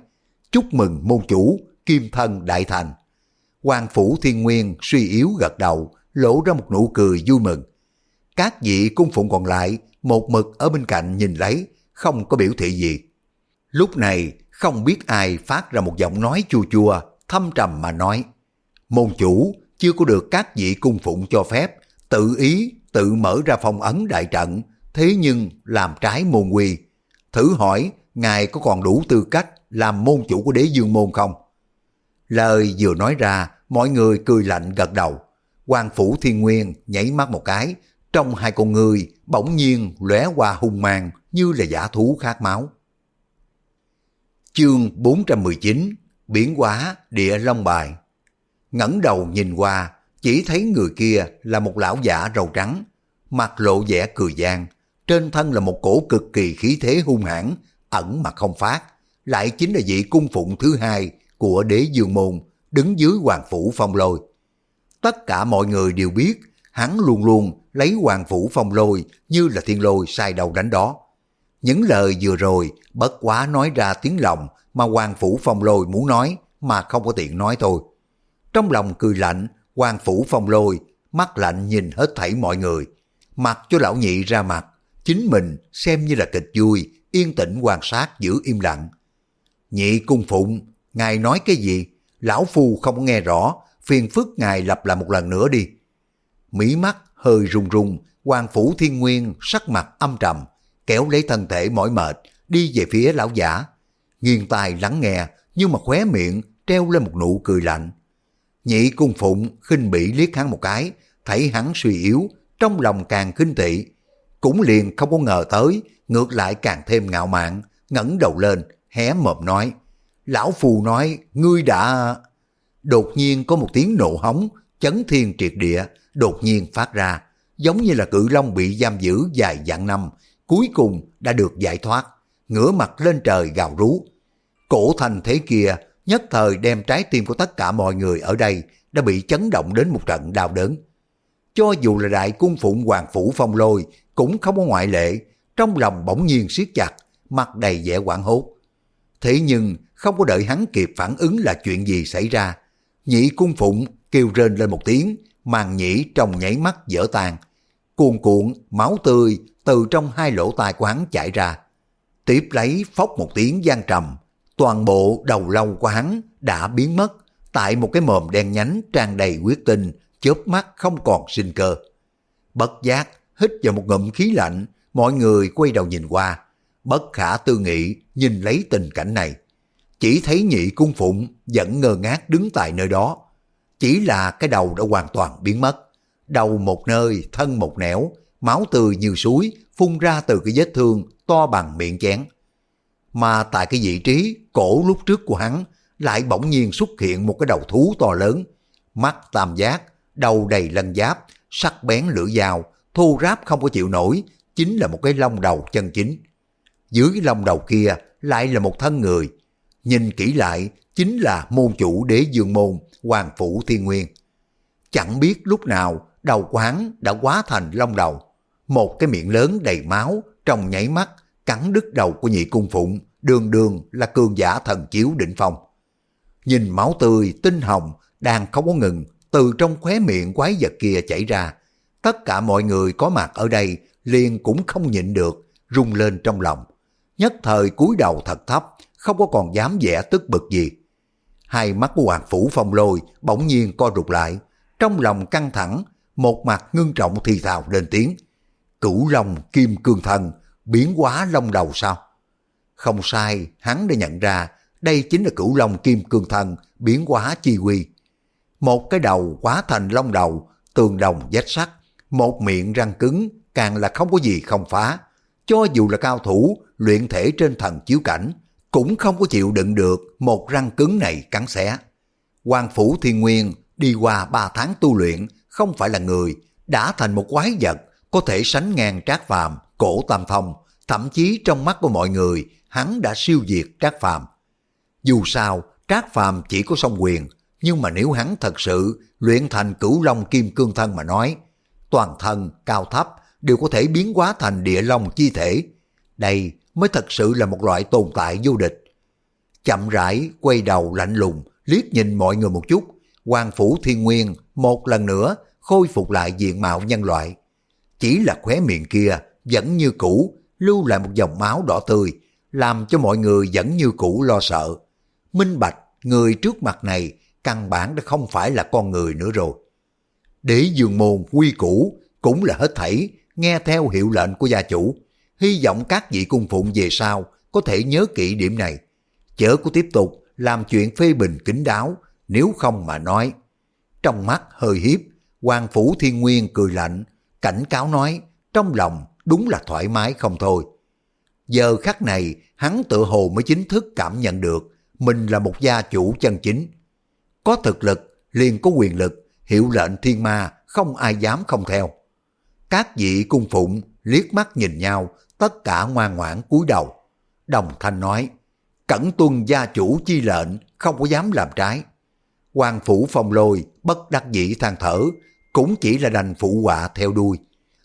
chúc mừng môn chủ, kim thân đại thành. Hoàng phủ thiên nguyên suy yếu gật đầu, lộ ra một nụ cười vui mừng. Các vị cung phụng còn lại, một mực ở bên cạnh nhìn lấy, không có biểu thị gì. Lúc này không biết ai phát ra một giọng nói chua chua, thâm trầm mà nói. Môn chủ chưa có được các vị cung phụng cho phép, tự ý tự mở ra phong ấn đại trận, thế nhưng làm trái môn quy. Thử hỏi, ngài có còn đủ tư cách làm môn chủ của đế dương môn không? Lời vừa nói ra, mọi người cười lạnh gật đầu. Hoàng Phủ Thiên Nguyên nhảy mắt một cái, trong hai con người bỗng nhiên lóe qua hung mang như là giả thú khát máu. Chương 419 Biển quá địa long bài ngẩng đầu nhìn qua, chỉ thấy người kia là một lão giả râu trắng, mặt lộ vẻ cười gian, trên thân là một cổ cực kỳ khí thế hung hãn, ẩn mà không phát, lại chính là vị cung phụng thứ hai của đế dương môn, đứng dưới hoàng phủ phong lôi. Tất cả mọi người đều biết, hắn luôn luôn lấy hoàng phủ phong lôi như là thiên lôi sai đầu đánh đó. Những lời vừa rồi bất quá nói ra tiếng lòng mà hoàng phủ phong lôi muốn nói mà không có tiện nói thôi. Trong lòng cười lạnh, hoàng phủ phong lôi, mắt lạnh nhìn hết thảy mọi người. Mặc cho lão nhị ra mặt, chính mình xem như là kịch vui, yên tĩnh quan sát giữ im lặng. Nhị cung phụng, ngài nói cái gì? Lão phu không nghe rõ, phiền phức ngài lặp lại một lần nữa đi. Mỹ mắt hơi run run, quan phủ thiên nguyên sắc mặt âm trầm, kéo lấy thân thể mỏi mệt, đi về phía lão giả. Nghiêng tai lắng nghe, nhưng mà khóe miệng treo lên một nụ cười lạnh. Nhị cung phụng khinh bỉ liếc hắn một cái, thấy hắn suy yếu, trong lòng càng khinh tị. Cũng liền không có ngờ tới, ngược lại càng thêm ngạo mạn, ngẩng đầu lên, hé mồm nói. Lão phù nói, ngươi đã... Đột nhiên có một tiếng nổ hóng, chấn thiên triệt địa, đột nhiên phát ra, giống như là cự long bị giam giữ dài dạng năm, cuối cùng đã được giải thoát, ngửa mặt lên trời gào rú. Cổ thành thế kia nhất thời đem trái tim của tất cả mọi người ở đây đã bị chấn động đến một trận đau đớn. Cho dù là đại cung phụng hoàng phủ phong lôi cũng không có ngoại lệ, trong lòng bỗng nhiên siết chặt, mặt đầy vẻ quảng hốt. Thế nhưng không có đợi hắn kịp phản ứng là chuyện gì xảy ra. Nhị cung phụng kêu rên lên một tiếng, màn nhĩ trong nháy mắt dở tàn Cuồn cuộn, máu tươi từ trong hai lỗ tai của hắn chảy ra. Tiếp lấy phốc một tiếng gian trầm, toàn bộ đầu lâu của hắn đã biến mất tại một cái mồm đen nhánh tràn đầy huyết tinh, chớp mắt không còn sinh cơ. Bất giác, hít vào một ngụm khí lạnh, mọi người quay đầu nhìn qua, bất khả tư nghị nhìn lấy tình cảnh này. Chỉ thấy nhị cung phụng vẫn ngơ ngác đứng tại nơi đó. Chỉ là cái đầu đã hoàn toàn biến mất. Đầu một nơi, thân một nẻo, máu tươi như suối phun ra từ cái vết thương to bằng miệng chén. Mà tại cái vị trí cổ lúc trước của hắn lại bỗng nhiên xuất hiện một cái đầu thú to lớn, mắt tam giác, đầu đầy lân giáp, sắc bén lưỡi dao, thô ráp không có chịu nổi, chính là một cái lông đầu chân chính. Dưới cái lông đầu kia lại là một thân người, nhìn kỹ lại chính là môn chủ đế dương môn, hoàng phủ thiên nguyên. Chẳng biết lúc nào đầu quán đã quá thành long đầu, một cái miệng lớn đầy máu trong nháy mắt cắn đứt đầu của nhị cung phụng, đường đường là cường giả thần chiếu đỉnh phong. Nhìn máu tươi, tinh hồng, đang không có ngừng, từ trong khóe miệng quái vật kia chảy ra. Tất cả mọi người có mặt ở đây liền cũng không nhịn được, rung lên trong lòng. Nhất thời cúi đầu thật thấp, không có còn dám vẻ tức bực gì. Hai mắt của Hoàng Phủ Phong Lôi bỗng nhiên co rụt lại, trong lòng căng thẳng, một mặt ngưng trọng thì thào lên tiếng. Cửu Long Kim Cương Thần, biến hóa long đầu sao? Không sai, hắn đã nhận ra đây chính là cửu long kim cương thần biến hóa chi quy. Một cái đầu quá thành long đầu, tường đồng vách sắt, một miệng răng cứng, càng là không có gì không phá. Cho dù là cao thủ, luyện thể trên thần chiếu cảnh, cũng không có chịu đựng được một răng cứng này cắn xé. Hoàng Phủ Thiên Nguyên đi qua ba tháng tu luyện, không phải là người, đã thành một quái vật, có thể sánh ngang trác phàm, cổ tam thông thậm chí trong mắt của mọi người, hắn đã siêu diệt trác phàm. Dù sao, trác phàm chỉ có song quyền, nhưng mà nếu hắn thật sự luyện thành cửu long kim cương thân mà nói, toàn thân, cao thấp đều có thể biến hóa thành địa long chi thể. Đây mới thật sự là một loại tồn tại vô địch. Chậm rãi, quay đầu lạnh lùng, liếc nhìn mọi người một chút, Hoàng Phủ Thiên Nguyên một lần nữa khôi phục lại diện mạo nhân loại. Chỉ là khóe miệng kia vẫn như cũ, lưu lại một dòng máu đỏ tươi, làm cho mọi người vẫn như cũ lo sợ. Minh bạch, người trước mặt này căn bản đã không phải là con người nữa rồi. Đế dương môn quy củ cũng là hết thảy, nghe theo hiệu lệnh của gia chủ. Hy vọng các vị cung phụng về sau có thể nhớ kỹ điểm này. Chớ có tiếp tục làm chuyện phê bình kính đáo, nếu không mà nói. Trong mắt hơi hiếp, Hoàng Phủ Thiên Nguyên cười lạnh, cảnh cáo nói, trong lòng đúng là thoải mái không thôi. Giờ khắc này, hắn tự hồ mới chính thức cảm nhận được mình là một gia chủ chân chính. Có thực lực, liền có quyền lực, hiệu lệnh thiên ma, không ai dám không theo. Các vị cung phụng liếc mắt nhìn nhau, tất cả ngoan ngoãn cúi đầu. Đồng thanh nói, cẩn tuân gia chủ chi lệnh, không có dám làm trái. Hoàng phủ phong lôi, bất đắc dĩ than thở, cũng chỉ là đành phụ họa theo đuôi.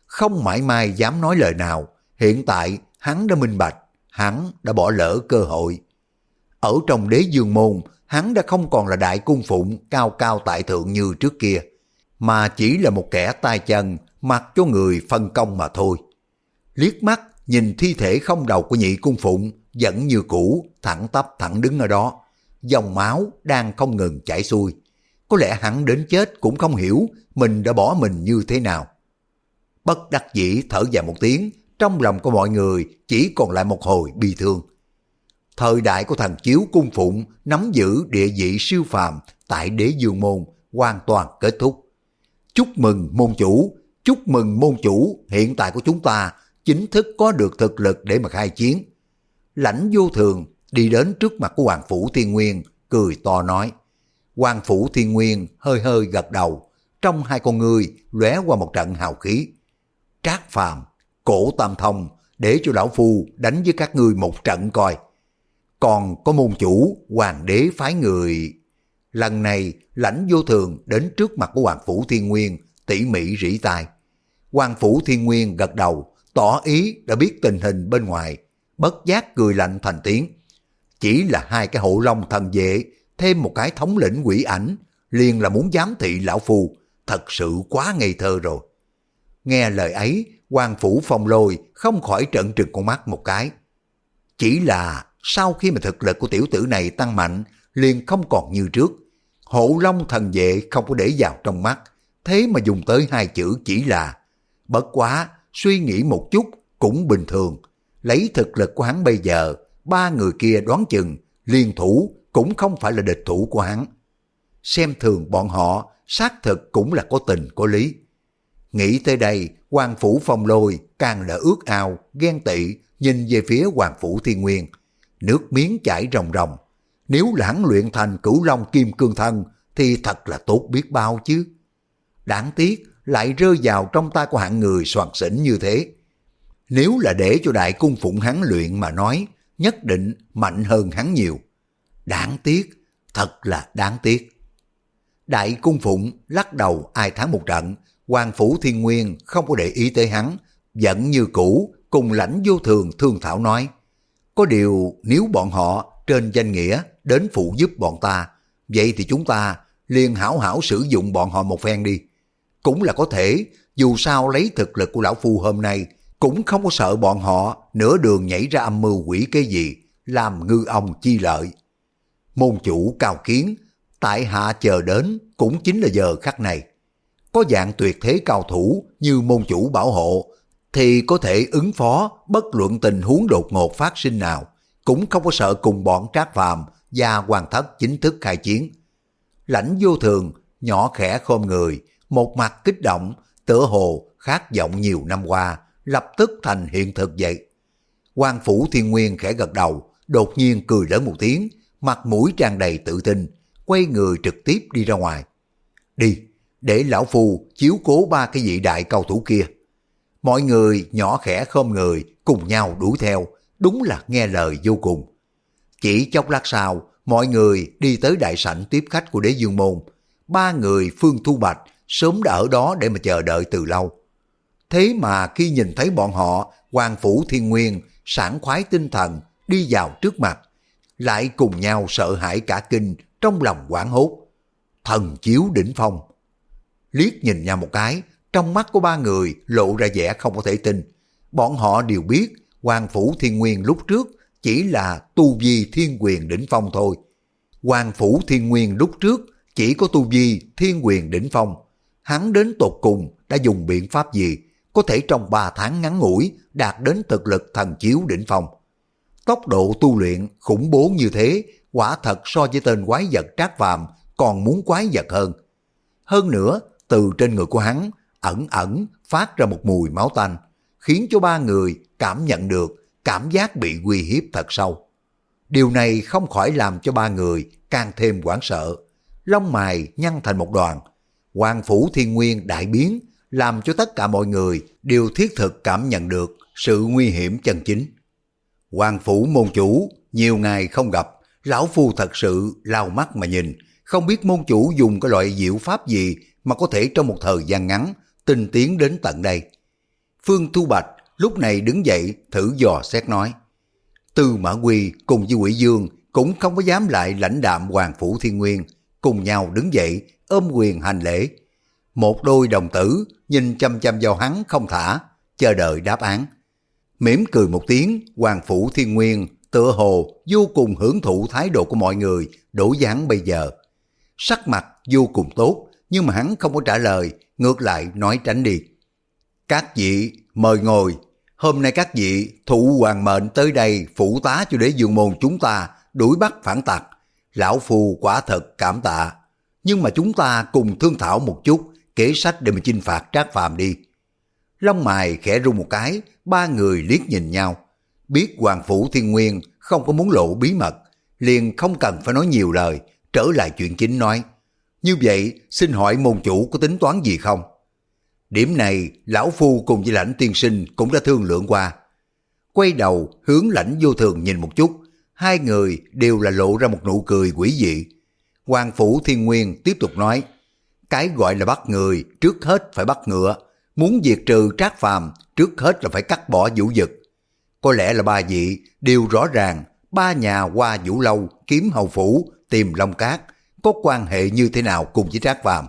Không mãi mai dám nói lời nào, hiện tại hắn đã minh bạch, hắn đã bỏ lỡ cơ hội. Ở trong đế dương môn, hắn đã không còn là đại cung phụng cao cao tại thượng như trước kia, mà chỉ là một kẻ tay chân mặc cho người phân công mà thôi. Liếc mắt nhìn thi thể không đầu của nhị cung phụng vẫn như cũ thẳng tắp thẳng đứng ở đó. Dòng máu đang không ngừng chảy xuôi. Có lẽ hắn đến chết cũng không hiểu mình đã bỏ mình như thế nào. Bất đắc dĩ thở dài một tiếng, trong lòng của mọi người chỉ còn lại một hồi bi thương. Thời đại của thần chiếu cung phụng nắm giữ địa vị siêu phàm tại đế dương môn hoàn toàn kết thúc. Chúc mừng môn chủ, chúc mừng môn chủ hiện tại của chúng ta chính thức có được thực lực để mà khai chiến. Lãnh vô thường đi đến trước mặt của Hoàng Phủ Thiên Nguyên, cười to nói. Hoàng Phủ Thiên Nguyên hơi hơi gật đầu, trong hai con người lóe qua một trận hào khí. Trác phàm, cổ tam thông, để cho lão phu đánh với các ngươi một trận coi. Còn có môn chủ, hoàng đế phái người... Lần này, lãnh vô thường đến trước mặt của Hoàng Phủ Thiên Nguyên, tỉ mỉ rỉ tai. Hoàng Phủ Thiên Nguyên gật đầu, tỏ ý đã biết tình hình bên ngoài, bất giác cười lạnh thành tiếng. Chỉ là hai cái hộ long thần vệ, thêm một cái thống lĩnh quỷ ảnh, liền là muốn giám thị lão phù thật sự quá ngây thơ rồi. Nghe lời ấy, Hoàng Phủ Phong Lôi không khỏi trận trừng con mắt một cái. Chỉ là sau khi mà thực lực của tiểu tử này tăng mạnh, liền không còn như trước. Hộ Long thần vệ không có để vào trong mắt, thế mà dùng tới hai chữ chỉ là. Bất quá, suy nghĩ một chút cũng bình thường. Lấy thực lực của hắn bây giờ, ba người kia đoán chừng, liên thủ cũng không phải là địch thủ của hắn. Xem thường bọn họ, xác thực cũng là có tình có lý. Nghĩ tới đây, Hoàng Phủ Phong Lôi càng là ước ao, ghen tị, nhìn về phía Hoàng Phủ Thiên Nguyên. Nước miếng chảy ròng ròng. Nếu lãng luyện thành cửu long kim cương thân, thì thật là tốt biết bao chứ. Đáng tiếc, lại rơi vào trong tay của hạng người soạn xỉn như thế. Nếu là để cho đại cung phụng hắn luyện mà nói, nhất định mạnh hơn hắn nhiều. Đáng tiếc, thật là đáng tiếc. Đại cung phụng lắc đầu ai thắng một trận, quan Phủ Thiên Nguyên không có để ý tới hắn, vẫn như cũ cùng lãnh vô thường thương thảo nói. Có điều nếu bọn họ trên danh nghĩa đến phụ giúp bọn ta, vậy thì chúng ta liền hảo hảo sử dụng bọn họ một phen đi. Cũng là có thể, dù sao lấy thực lực của lão phu hôm nay, cũng không có sợ bọn họ nửa đường nhảy ra âm mưu quỷ cái gì, làm ngư ông chi lợi. Môn chủ cao kiến, tại hạ chờ đến cũng chính là giờ khắc này. Có dạng tuyệt thế cao thủ như môn chủ bảo hộ, thì có thể ứng phó bất luận tình huống đột ngột phát sinh nào, cũng không có sợ cùng bọn trác phàm và hoàng thất chính thức khai chiến. Lãnh vô thường, nhỏ khẽ khom người, một mặt kích động, tựa hồ khát vọng nhiều năm qua, lập tức thành hiện thực vậy. quan phủ thiên nguyên khẽ gật đầu, đột nhiên cười lớn một tiếng, mặt mũi tràn đầy tự tin, quay người trực tiếp đi ra ngoài. Đi, để lão phu chiếu cố ba cái vị đại cao thủ kia. Mọi người nhỏ khẽ khom người, cùng nhau đuổi theo, đúng là nghe lời vô cùng. Chỉ chốc lát sau, mọi người đi tới đại sảnh tiếp khách của đế dương môn. Ba người Phương Thu Bạch sớm đã ở đó để mà chờ đợi từ lâu. Thế mà khi nhìn thấy bọn họ, Hoàng Phủ Thiên Nguyên, sảng khoái tinh thần, đi vào trước mặt, lại cùng nhau sợ hãi cả kinh trong lòng quảng hốt. Thần chiếu đỉnh phong. Liếc nhìn nhau một cái, trong mắt của ba người lộ ra vẻ không có thể tin. Bọn họ đều biết Hoàng Phủ Thiên Nguyên lúc trước chỉ là tu vi thiên quyền đỉnh phong thôi. Hoàng Phủ Thiên Nguyên lúc trước chỉ có tu vi thiên quyền đỉnh phong. Hắn đến tột cùng đã dùng biện pháp gì có thể trong 3 tháng ngắn ngủi đạt đến thực lực thần chiếu đỉnh phong. Tốc độ tu luyện khủng bố như thế quả thật so với tên quái vật trác phàm còn muốn quái vật hơn. Hơn nữa, từ trên người của hắn ẩn ẩn phát ra một mùi máu tanh, khiến cho ba người cảm nhận được cảm giác bị uy hiếp thật sâu. Điều này không khỏi làm cho ba người càng thêm hoảng sợ. Lông mày nhăn thành một đoàn. Hoàng phủ thiên nguyên đại biến, làm cho tất cả mọi người đều thiết thực cảm nhận được sự nguy hiểm chân chính. Hoàng phủ môn chủ, nhiều ngày không gặp, lão phu thật sự lao mắt mà nhìn, không biết môn chủ dùng cái loại diệu pháp gì mà có thể trong một thời gian ngắn tinh tiến đến tận đây. Phương Thu Bạch lúc này đứng dậy thử dò xét nói. Tư Mã Quy cùng với Quỷ Dương cũng không có dám lại lãnh đạm Hoàng Phủ Thiên Nguyên, cùng nhau đứng dậy ôm quyền hành lễ. Một đôi đồng tử nhìn chăm chăm vào hắn không thả, chờ đợi đáp án. Mỉm cười một tiếng, Hoàng Phủ Thiên Nguyên tựa hồ vô cùng hưởng thụ thái độ của mọi người đổ dáng bây giờ. Sắc mặt vô cùng tốt, nhưng mà hắn không có trả lời, ngược lại nói tránh đi. Các vị mời ngồi, hôm nay các vị thụ hoàng mệnh tới đây phụ tá cho đế dương môn chúng ta đuổi bắt phản tặc. Lão phù quả thật cảm tạ, nhưng mà chúng ta cùng thương thảo một chút kế sách để mà chinh phạt trác phàm đi. Long mài khẽ rung một cái, ba người liếc nhìn nhau. Biết Hoàng Phủ Thiên Nguyên không có muốn lộ bí mật, liền không cần phải nói nhiều lời, trở lại chuyện chính nói. Như vậy, xin hỏi môn chủ có tính toán gì không? Điểm này, Lão Phu cùng với lãnh tiên sinh cũng đã thương lượng qua. Quay đầu, hướng lãnh vô thường nhìn một chút, hai người đều là lộ ra một nụ cười quỷ dị. Hoàng Phủ Thiên Nguyên tiếp tục nói, cái gọi là bắt người, trước hết phải bắt ngựa, muốn diệt trừ trác phàm, trước hết là phải cắt bỏ vũ dực. Có lẽ là ba vị đều rõ ràng, ba nhà qua vũ lâu, kiếm hầu phủ, tìm long cát, có quan hệ như thế nào cùng với Trác Phàm.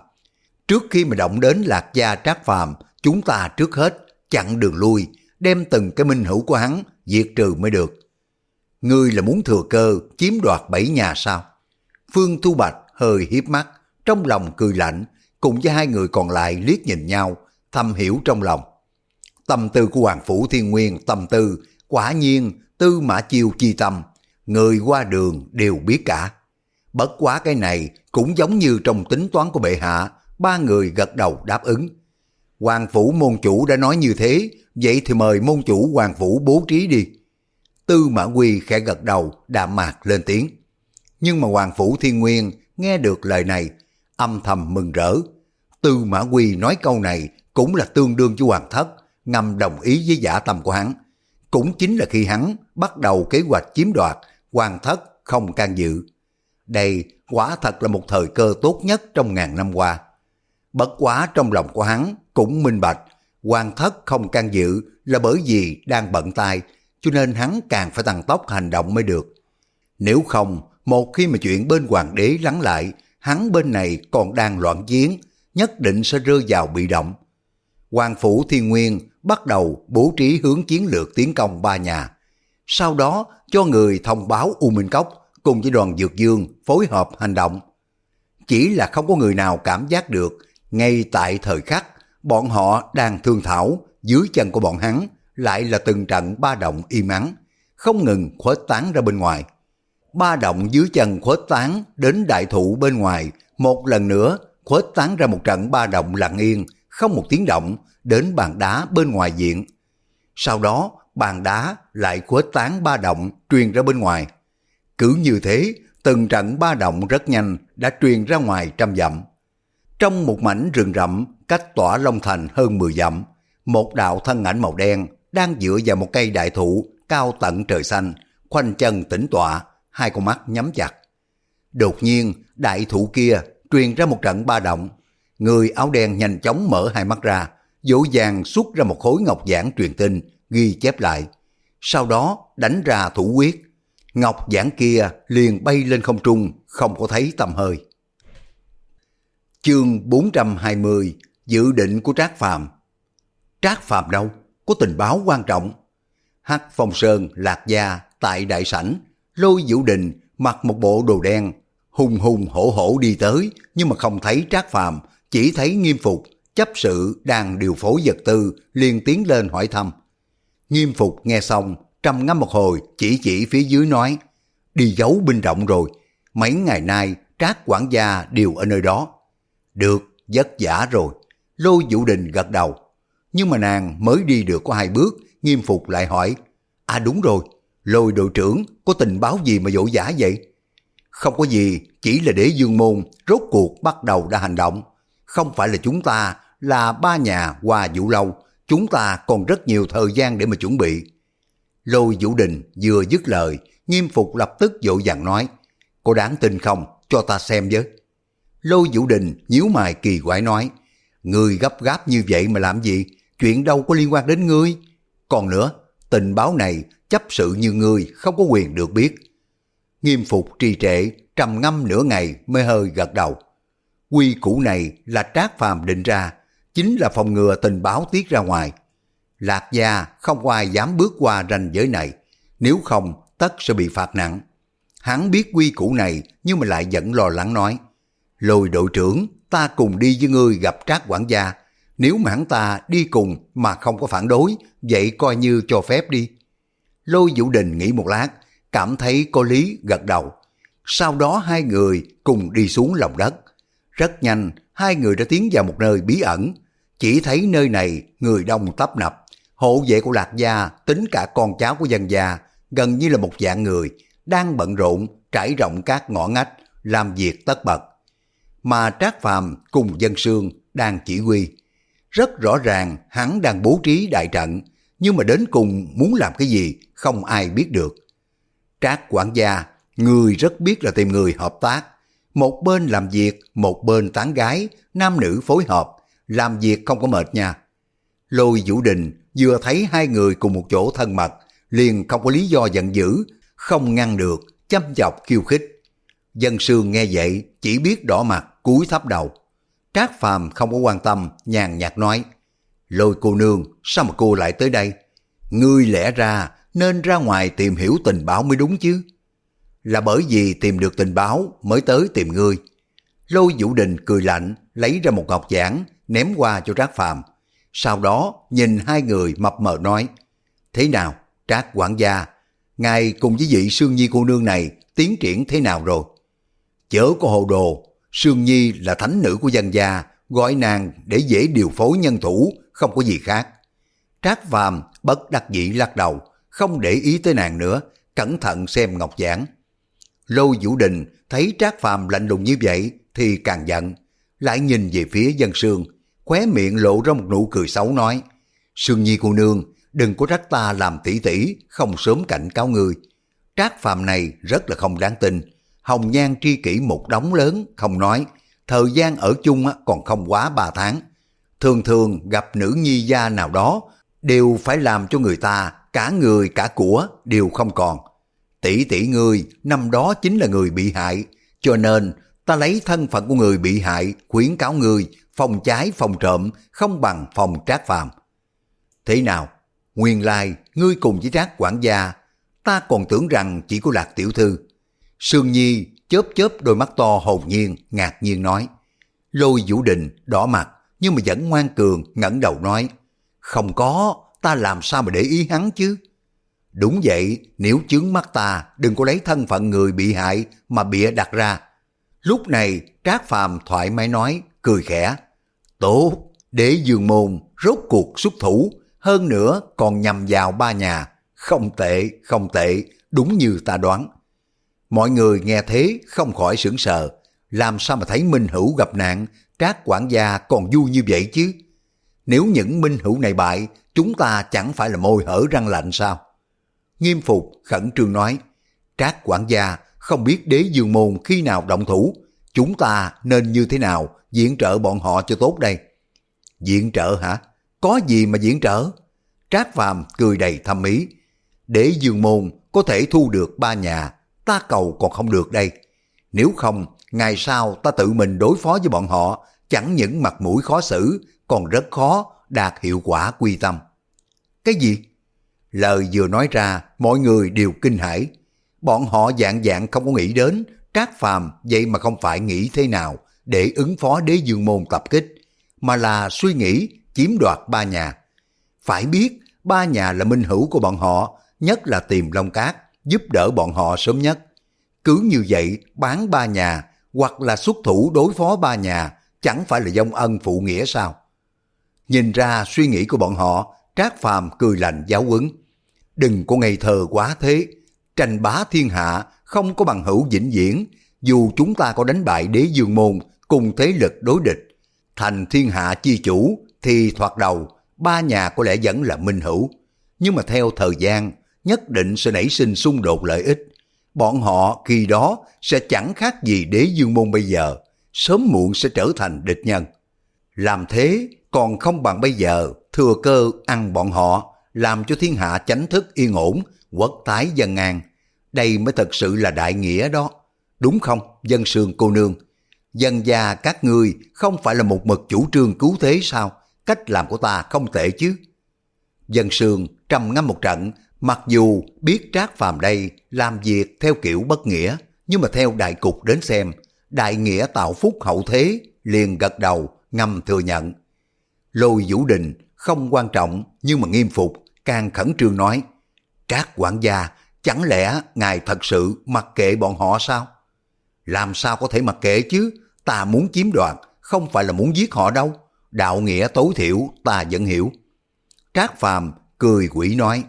Trước khi mà động đến lạc gia Trác Phàm, chúng ta trước hết chặn đường lui, đem từng cái minh hữu của hắn diệt trừ mới được. Ngươi là muốn thừa cơ chiếm đoạt bảy nhà sao? Phương Thu Bạch hơi hiếp mắt, trong lòng cười lạnh, cùng với hai người còn lại liếc nhìn nhau, thầm hiểu trong lòng. Tâm tư của Hoàng Phủ Thiên Nguyên tâm tư, quả nhiên tư mã chiêu chi tâm, người qua đường đều biết cả. Bất quá cái này cũng giống như trong tính toán của bệ hạ, ba người gật đầu đáp ứng. Hoàng phủ môn chủ đã nói như thế, vậy thì mời môn chủ hoàng phủ bố trí đi. Tư Mã Quy khẽ gật đầu, đạm mạc lên tiếng. Nhưng mà hoàng phủ thiên nguyên nghe được lời này, âm thầm mừng rỡ. Tư Mã Quy nói câu này cũng là tương đương với hoàng thất, ngầm đồng ý với giả tâm của hắn. Cũng chính là khi hắn bắt đầu kế hoạch chiếm đoạt, hoàng thất không can dự. Đây quả thật là một thời cơ tốt nhất trong ngàn năm qua. Bất quá trong lòng của hắn cũng minh bạch, hoàng thất không can dự là bởi vì đang bận tay, cho nên hắn càng phải tăng tốc hành động mới được. Nếu không, một khi mà chuyện bên hoàng đế lắng lại, hắn bên này còn đang loạn chiến, nhất định sẽ rơi vào bị động. Hoàng phủ thiên nguyên bắt đầu bố trí hướng chiến lược tiến công ba nhà. Sau đó cho người thông báo U Minh Cốc cùng với đoàn Dược Dương phối hợp hành động. Chỉ là không có người nào cảm giác được, ngay tại thời khắc, bọn họ đang thương thảo, dưới chân của bọn hắn lại là từng trận ba động im ắng, không ngừng khuếch tán ra bên ngoài. Ba động dưới chân khuếch tán đến đại thụ bên ngoài, một lần nữa khuếch tán ra một trận ba động lặng yên, không một tiếng động, đến bàn đá bên ngoài diện. Sau đó, bàn đá lại khuếch tán ba động truyền ra bên ngoài. Cứ như thế, từng trận ba động rất nhanh đã truyền ra ngoài trăm dặm. Trong một mảnh rừng rậm cách tỏa Long Thành hơn 10 dặm, một đạo thân ảnh màu đen đang dựa vào một cây đại thụ cao tận trời xanh, khoanh chân tĩnh tọa, hai con mắt nhắm chặt. Đột nhiên, đại thụ kia truyền ra một trận ba động. Người áo đen nhanh chóng mở hai mắt ra, dỗ dàng xuất ra một khối ngọc giản truyền tin, ghi chép lại. Sau đó đánh ra thủ quyết, Ngọc giảng kia liền bay lên không trung, không có thấy tầm hơi. Chương 420 Dự định của Trác Phàm Trác Phàm đâu? Có tình báo quan trọng. Hắc Phong Sơn, Lạc Gia tại đại sảnh, Lôi Vũ Đình mặc một bộ đồ đen, hùng hùng hổ hổ đi tới, nhưng mà không thấy Trác Phàm, chỉ thấy Nghiêm Phục, chấp sự đang điều phối vật tư, liền tiến lên hỏi thăm. Nghiêm Phục nghe xong, trầm ngâm một hồi, chỉ chỉ phía dưới nói, đi giấu binh động rồi, mấy ngày nay Trác quản gia đều ở nơi đó. Được, vất giả rồi. Lôi Vũ Đình gật đầu. Nhưng mà nàng mới đi được có hai bước, nghiêm phục lại hỏi, À đúng rồi, lôi đội trưởng có tình báo gì mà dỗ giả vậy? Không có gì, chỉ là để dương môn rốt cuộc bắt đầu đã hành động. Không phải là chúng ta, là ba nhà qua vũ lâu, chúng ta còn rất nhiều thời gian để mà chuẩn bị. Lôi Vũ Đình vừa dứt lời, nghiêm phục lập tức dỗ dàng nói, có đáng tin không, cho ta xem với. Lôi Vũ Đình nhíu mày kỳ quái nói, Người gấp gáp như vậy mà làm gì? Chuyện đâu có liên quan đến ngươi. Còn nữa, tình báo này chấp sự như ngươi không có quyền được biết. Nghiêm phục trì trệ, trầm ngâm nửa ngày mới hơi gật đầu. Quy củ này là trác phàm định ra, chính là phòng ngừa tình báo tiết ra ngoài. Lạc gia không ai dám bước qua ranh giới này, nếu không tất sẽ bị phạt nặng. Hắn biết quy củ này nhưng mà lại vẫn lo lắng nói. Lôi đội trưởng, ta cùng đi với ngươi gặp trác quản gia. Nếu mà hắn ta đi cùng mà không có phản đối, vậy coi như cho phép đi. Lôi Vũ Đình nghĩ một lát, cảm thấy có lý gật đầu. Sau đó hai người cùng đi xuống lòng đất. Rất nhanh, hai người đã tiến vào một nơi bí ẩn. Chỉ thấy nơi này người đông tấp nập. Hộ vệ của Lạc Gia, tính cả con cháu của dân gia, gần như là một dạng người, đang bận rộn trải rộng các ngõ ngách, làm việc tất bật mà Trác Phàm cùng dân sương đang chỉ huy. Rất rõ ràng hắn đang bố trí đại trận, nhưng mà đến cùng muốn làm cái gì không ai biết được. Trác quản gia, người rất biết là tìm người hợp tác. Một bên làm việc, một bên tán gái, nam nữ phối hợp, làm việc không có mệt nha. Lôi Vũ Đình vừa thấy hai người cùng một chỗ thân mật, liền không có lý do giận dữ, không ngăn được, chăm chọc khiêu khích. Dân sương nghe vậy, chỉ biết đỏ mặt, cúi thấp đầu. Trác Phàm không có quan tâm, nhàn nhạt nói, Lôi cô nương, sao mà cô lại tới đây? Ngươi lẽ ra nên ra ngoài tìm hiểu tình báo mới đúng chứ. Là bởi vì tìm được tình báo mới tới tìm ngươi. Lôi Vũ Đình cười lạnh, lấy ra một ngọc giản ném qua cho Trác Phàm. Sau đó nhìn hai người mập mờ nói, Thế nào, Trác quản gia, ngài cùng với vị Sương Nhi cô nương này tiến triển thế nào rồi? Chớ có hồ đồ, Sương Nhi là thánh nữ của dân gia, gọi nàng để dễ điều phối nhân thủ, không có gì khác. Trác Phàm bất đắc dĩ lắc đầu, không để ý tới nàng nữa, cẩn thận xem ngọc giảng. Lô Vũ Đình thấy Trác Phàm lạnh lùng như vậy thì càng giận, lại nhìn về phía dân sương, khóe miệng lộ ra một nụ cười xấu nói, Sương Nhi cô nương, đừng có trách ta làm tỷ tỷ, không sớm cảnh cáo người. Trác Phàm này rất là không đáng tin, hồng nhan tri kỷ một đống lớn, không nói, thời gian ở chung còn không quá ba tháng. Thường thường gặp nữ nhi gia nào đó, đều phải làm cho người ta cả người cả của đều không còn. Tỷ tỷ người năm đó chính là người bị hại, cho nên ta lấy thân phận của người bị hại khuyến cáo người phòng trái phòng trộm không bằng phòng trác phàm. Thế nào? Nguyên lai, ngươi cùng với trác quản gia, ta còn tưởng rằng chỉ có lạc tiểu thư. Sương Nhi chớp chớp đôi mắt to hồn nhiên, ngạc nhiên nói. Lôi Vũ Đình đỏ mặt, nhưng mà vẫn ngoan cường, ngẩng đầu nói. Không có, ta làm sao mà để ý hắn chứ? Đúng vậy, nếu chướng mắt ta, đừng có lấy thân phận người bị hại mà bịa đặt ra. Lúc này, Trác Phàm thoải mái nói, cười khẽ. Tốt, để dường môn rốt cuộc xuất thủ, hơn nữa còn nhằm vào ba nhà. Không tệ, không tệ, đúng như ta đoán. Mọi người nghe thế không khỏi sững sờ, làm sao mà thấy Minh Hữu gặp nạn, Trác quản gia còn vui như vậy chứ? Nếu những Minh Hữu này bại, chúng ta chẳng phải là môi hở răng lạnh sao? Nghiêm phục khẩn trương nói, Trác quản gia không biết đế dương môn khi nào động thủ, chúng ta nên như thế nào diễn trợ bọn họ cho tốt đây? Diễn trợ hả? Có gì mà diễn trợ? Trác Phàm cười đầy thâm ý. Đế dương môn có thể thu được ba nhà, ta cầu còn không được đây. Nếu không, ngày sau ta tự mình đối phó với bọn họ, chẳng những mặt mũi khó xử, còn rất khó đạt hiệu quả quy tâm. Cái gì? Lời vừa nói ra, mọi người đều kinh hãi. Bọn họ dạng dạng không có nghĩ đến, Trác Phàm vậy mà không phải nghĩ thế nào để ứng phó đế dương môn tập kích, mà là suy nghĩ chiếm đoạt ba nhà. Phải biết, ba nhà là minh hữu của bọn họ, nhất là tìm Long Cát, giúp đỡ bọn họ sớm nhất. Cứ như vậy, bán ba nhà, hoặc là xuất thủ đối phó ba nhà, chẳng phải là dông ân phụ nghĩa sao? Nhìn ra suy nghĩ của bọn họ, Trác Phàm cười lạnh giáo huấn. Đừng có ngây thơ quá thế, tranh bá thiên hạ không có bằng hữu vĩnh viễn, dù chúng ta có đánh bại đế dương môn cùng thế lực đối địch, thành thiên hạ chi chủ thì thoạt đầu ba nhà có lẽ vẫn là minh hữu. Nhưng mà theo thời gian, nhất định sẽ nảy sinh xung đột lợi ích. Bọn họ khi đó sẽ chẳng khác gì đế dương môn bây giờ, sớm muộn sẽ trở thành địch nhân. Làm thế còn không bằng bây giờ thừa cơ ăn bọn họ, làm cho thiên hạ chánh thức yên ổn, quốc thái dân an. Đây mới thật sự là đại nghĩa đó. Đúng không, dân sương cô nương? Dân gia các ngươi không phải là một mực chủ trương cứu thế sao? Cách làm của ta không tệ chứ. Dân sương trầm ngâm một trận, mặc dù biết Trác Phàm đây làm việc theo kiểu bất nghĩa, nhưng mà theo đại cục đến xem, đại nghĩa tạo phúc hậu thế, liền gật đầu, ngầm thừa nhận. Lôi Vũ Đình không quan trọng nhưng mà nghiêm phục, càng khẩn trương nói, Trác quản gia, chẳng lẽ ngài thật sự mặc kệ bọn họ sao? Làm sao có thể mặc kệ chứ, ta muốn chiếm đoạt, không phải là muốn giết họ đâu. Đạo nghĩa tối thiểu ta vẫn hiểu. Trác Phàm cười quỷ nói,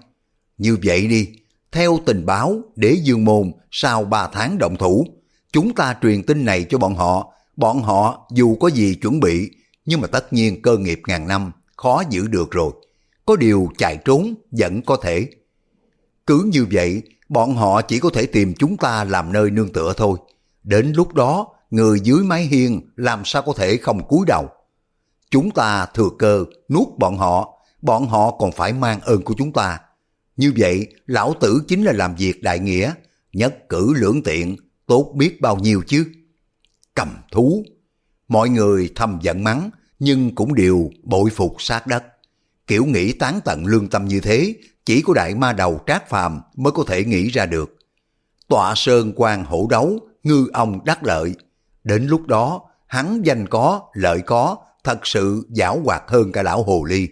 như vậy đi, theo tình báo đế dương môn sau ba tháng động thủ, chúng ta truyền tin này cho bọn họ, bọn họ dù có gì chuẩn bị, nhưng mà tất nhiên cơ nghiệp ngàn năm khó giữ được rồi. Có điều chạy trốn vẫn có thể. Cứ như vậy, bọn họ chỉ có thể tìm chúng ta làm nơi nương tựa thôi. Đến lúc đó, người dưới mái hiên làm sao có thể không cúi đầu. Chúng ta thừa cơ nuốt bọn họ, bọn họ còn phải mang ơn của chúng ta. Như vậy, lão tử chính là làm việc đại nghĩa, nhất cử lưỡng tiện, tốt biết bao nhiêu chứ. Cầm thú. Mọi người thầm giận mắng, nhưng cũng đều bội phục sát đất. Kiểu nghĩ tán tận lương tâm như thế, chỉ có đại ma đầu trác phàm mới có thể nghĩ ra được. Tọa sơn quan hổ đấu, ngư ông đắc lợi. Đến lúc đó, hắn danh có, lợi có, thật sự giảo hoạt hơn cả lão hồ ly.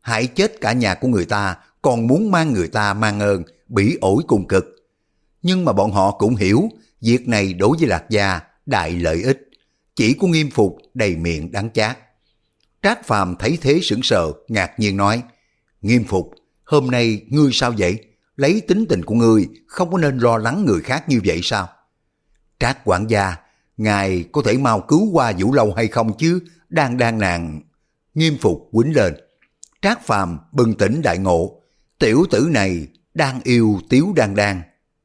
Hại chết cả nhà của người ta, còn muốn mang người ta mang ơn, bỉ ổi cùng cực. Nhưng mà bọn họ cũng hiểu, việc này đối với Lạc Gia, đại lợi ích. Chỉ có nghiêm phục, đầy miệng đắng chát. Trác Phàm thấy thế sững sờ, ngạc nhiên nói, Nghiêm phục, hôm nay ngươi sao vậy? Lấy tính tình của ngươi, không có nên lo lắng người khác như vậy sao? Trác quản gia, ngài có thể mau cứu qua Vũ Lâu hay không chứ? Đang đang nàng. Nghiêm phục quýnh lên. Trác Phàm bừng tỉnh đại ngộ. Tiểu tử này đang yêu tiếu đang đang.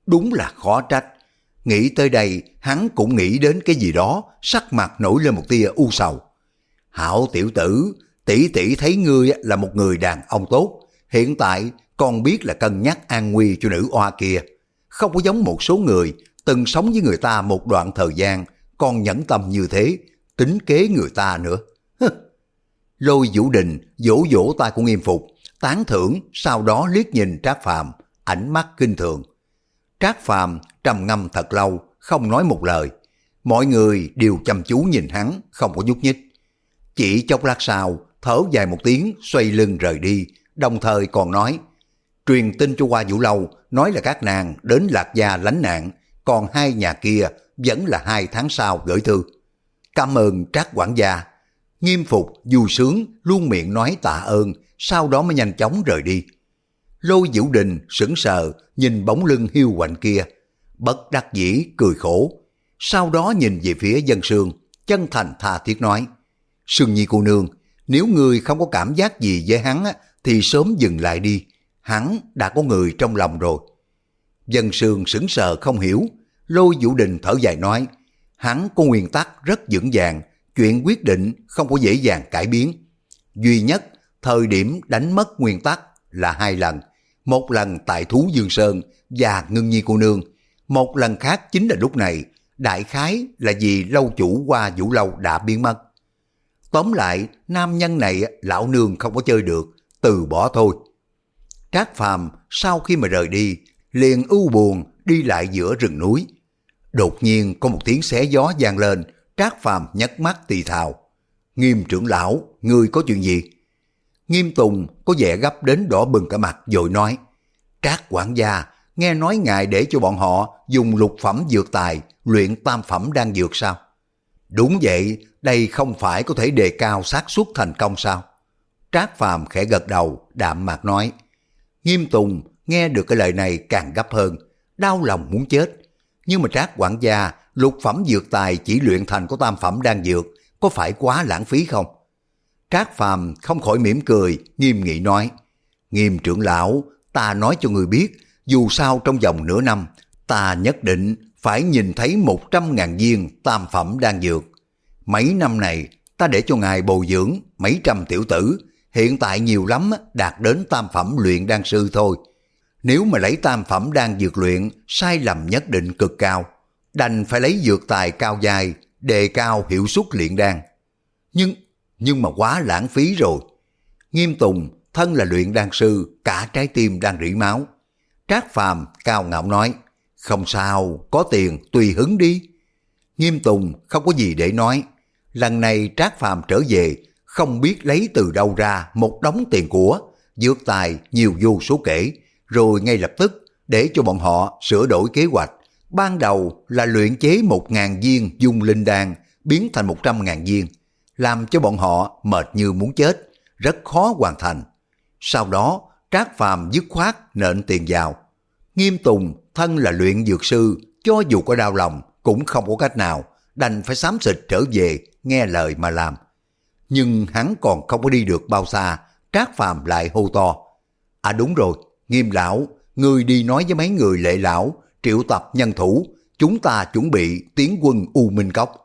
Đúng là khó trách. Nghĩ tới đây, hắn cũng nghĩ đến cái gì đó, sắc mặt nổi lên một tia u sầu. Hảo tiểu tử, tỷ tỷ thấy ngươi là một người đàn ông tốt, hiện tại còn biết là cân nhắc an nguy cho nữ oa kia. Không có giống một số người từng sống với người ta một đoạn thời gian, còn nhẫn tâm như thế, tính kế người ta nữa. Lôi Vũ Đình vỗ vỗ tay của nghiêm phục, tán thưởng, sau đó liếc nhìn Trác Phàm, ánh mắt kinh thường. Trác Phàm trầm ngâm thật lâu, không nói một lời. Mọi người đều chăm chú nhìn hắn, không có nhúc nhích. Chỉ chốc lát sau, thở dài một tiếng, xoay lưng rời đi, đồng thời còn nói, truyền tin cho qua Vũ Lâu, nói là các nàng đến Lạc Gia lánh nạn, còn hai nhà kia vẫn là hai tháng sau gửi thư. Cảm ơn Trác quản gia. Nghiêm phục, dù sướng, luôn miệng nói tạ ơn, sau đó mới nhanh chóng rời đi. Lôi Vũ Đình sững sờ, nhìn bóng lưng hiu quạnh kia. Bất đắc dĩ, cười khổ. Sau đó nhìn về phía dân sương, chân thành tha thiết nói. Sương Nhi cô nương, nếu người không có cảm giác gì với hắn thì sớm dừng lại đi. Hắn đã có người trong lòng rồi. Dân sương sững sờ không hiểu. Lôi Vũ Đình thở dài nói, hắn có nguyên tắc rất vững vàng, chuyện quyết định không có dễ dàng cải biến. Duy nhất, thời điểm đánh mất nguyên tắc là hai lần. Một lần tại Thú Dương Sơn và Ngưng Nhi cô nương. Một lần khác chính là lúc này, đại khái là vì lâu chủ qua vũ lâu đã biến mất. Tóm lại, nam nhân này lão nương không có chơi được, từ bỏ thôi. Trác Phàm sau khi mà rời đi, liền ưu buồn đi lại giữa rừng núi. Đột nhiên có một tiếng xé gió vang lên, Trác Phàm nhấc mắt tì thào. Nghiêm trưởng lão, ngươi có chuyện gì? Nghiêm Tùng có vẻ gấp đến đỏ bừng cả mặt rồi nói. Trác quản gia, nghe nói ngài để cho bọn họ dùng lục phẩm dược tài luyện tam phẩm đang dược sao? Đúng vậy, đây không phải có thể đề cao xác suất thành công sao? Trác Phàm khẽ gật đầu, đạm mạc nói. Nghiêm Tùng nghe được cái lời này càng gấp hơn, đau lòng muốn chết. Nhưng mà Trác quản gia, lục phẩm dược tài chỉ luyện thành có tam phẩm đang dược, có phải quá lãng phí không? Trác Phàm không khỏi mỉm cười, nghiêm nghị nói. Nghiêm trưởng lão, ta nói cho người biết, dù sao trong vòng nửa năm, ta nhất định phải nhìn thấy một trăm ngàn viên tam phẩm đang dược. Mấy năm này, ta để cho ngài bồi dưỡng mấy trăm tiểu tử, hiện tại nhiều lắm đạt đến tam phẩm luyện đan sư thôi. Nếu mà lấy tam phẩm đan dược luyện, sai lầm nhất định cực cao. Đành phải lấy dược tài cao dài, đề cao hiệu suất luyện đan. Nhưng, nhưng mà quá lãng phí rồi. Nghiêm Tùng, thân là luyện đan sư, cả trái tim đang rỉ máu. Trác Phàm cao ngạo nói, không sao, có tiền tùy hứng đi. Nghiêm Tùng không có gì để nói. Lần này Trác Phàm trở về, không biết lấy từ đâu ra một đống tiền của, dược tài nhiều vô số kể, rồi ngay lập tức để cho bọn họ sửa đổi kế hoạch. Ban đầu là luyện chế một ngàn viên dung linh đan biến thành một trăm ngàn viên, làm cho bọn họ mệt như muốn chết, rất khó hoàn thành. Sau đó, Trác Phàm dứt khoát nện tiền vào. Nghiêm Tùng thân là luyện dược sư, cho dù có đau lòng cũng không có cách nào, đành phải xám xịt trở về, nghe lời mà làm. Nhưng hắn còn không có đi được bao xa, Trác Phàm lại hô to. À đúng rồi, nghiêm lão, người đi nói với mấy người lệ lão, triệu tập nhân thủ, chúng ta chuẩn bị tiến quân U Minh Cốc.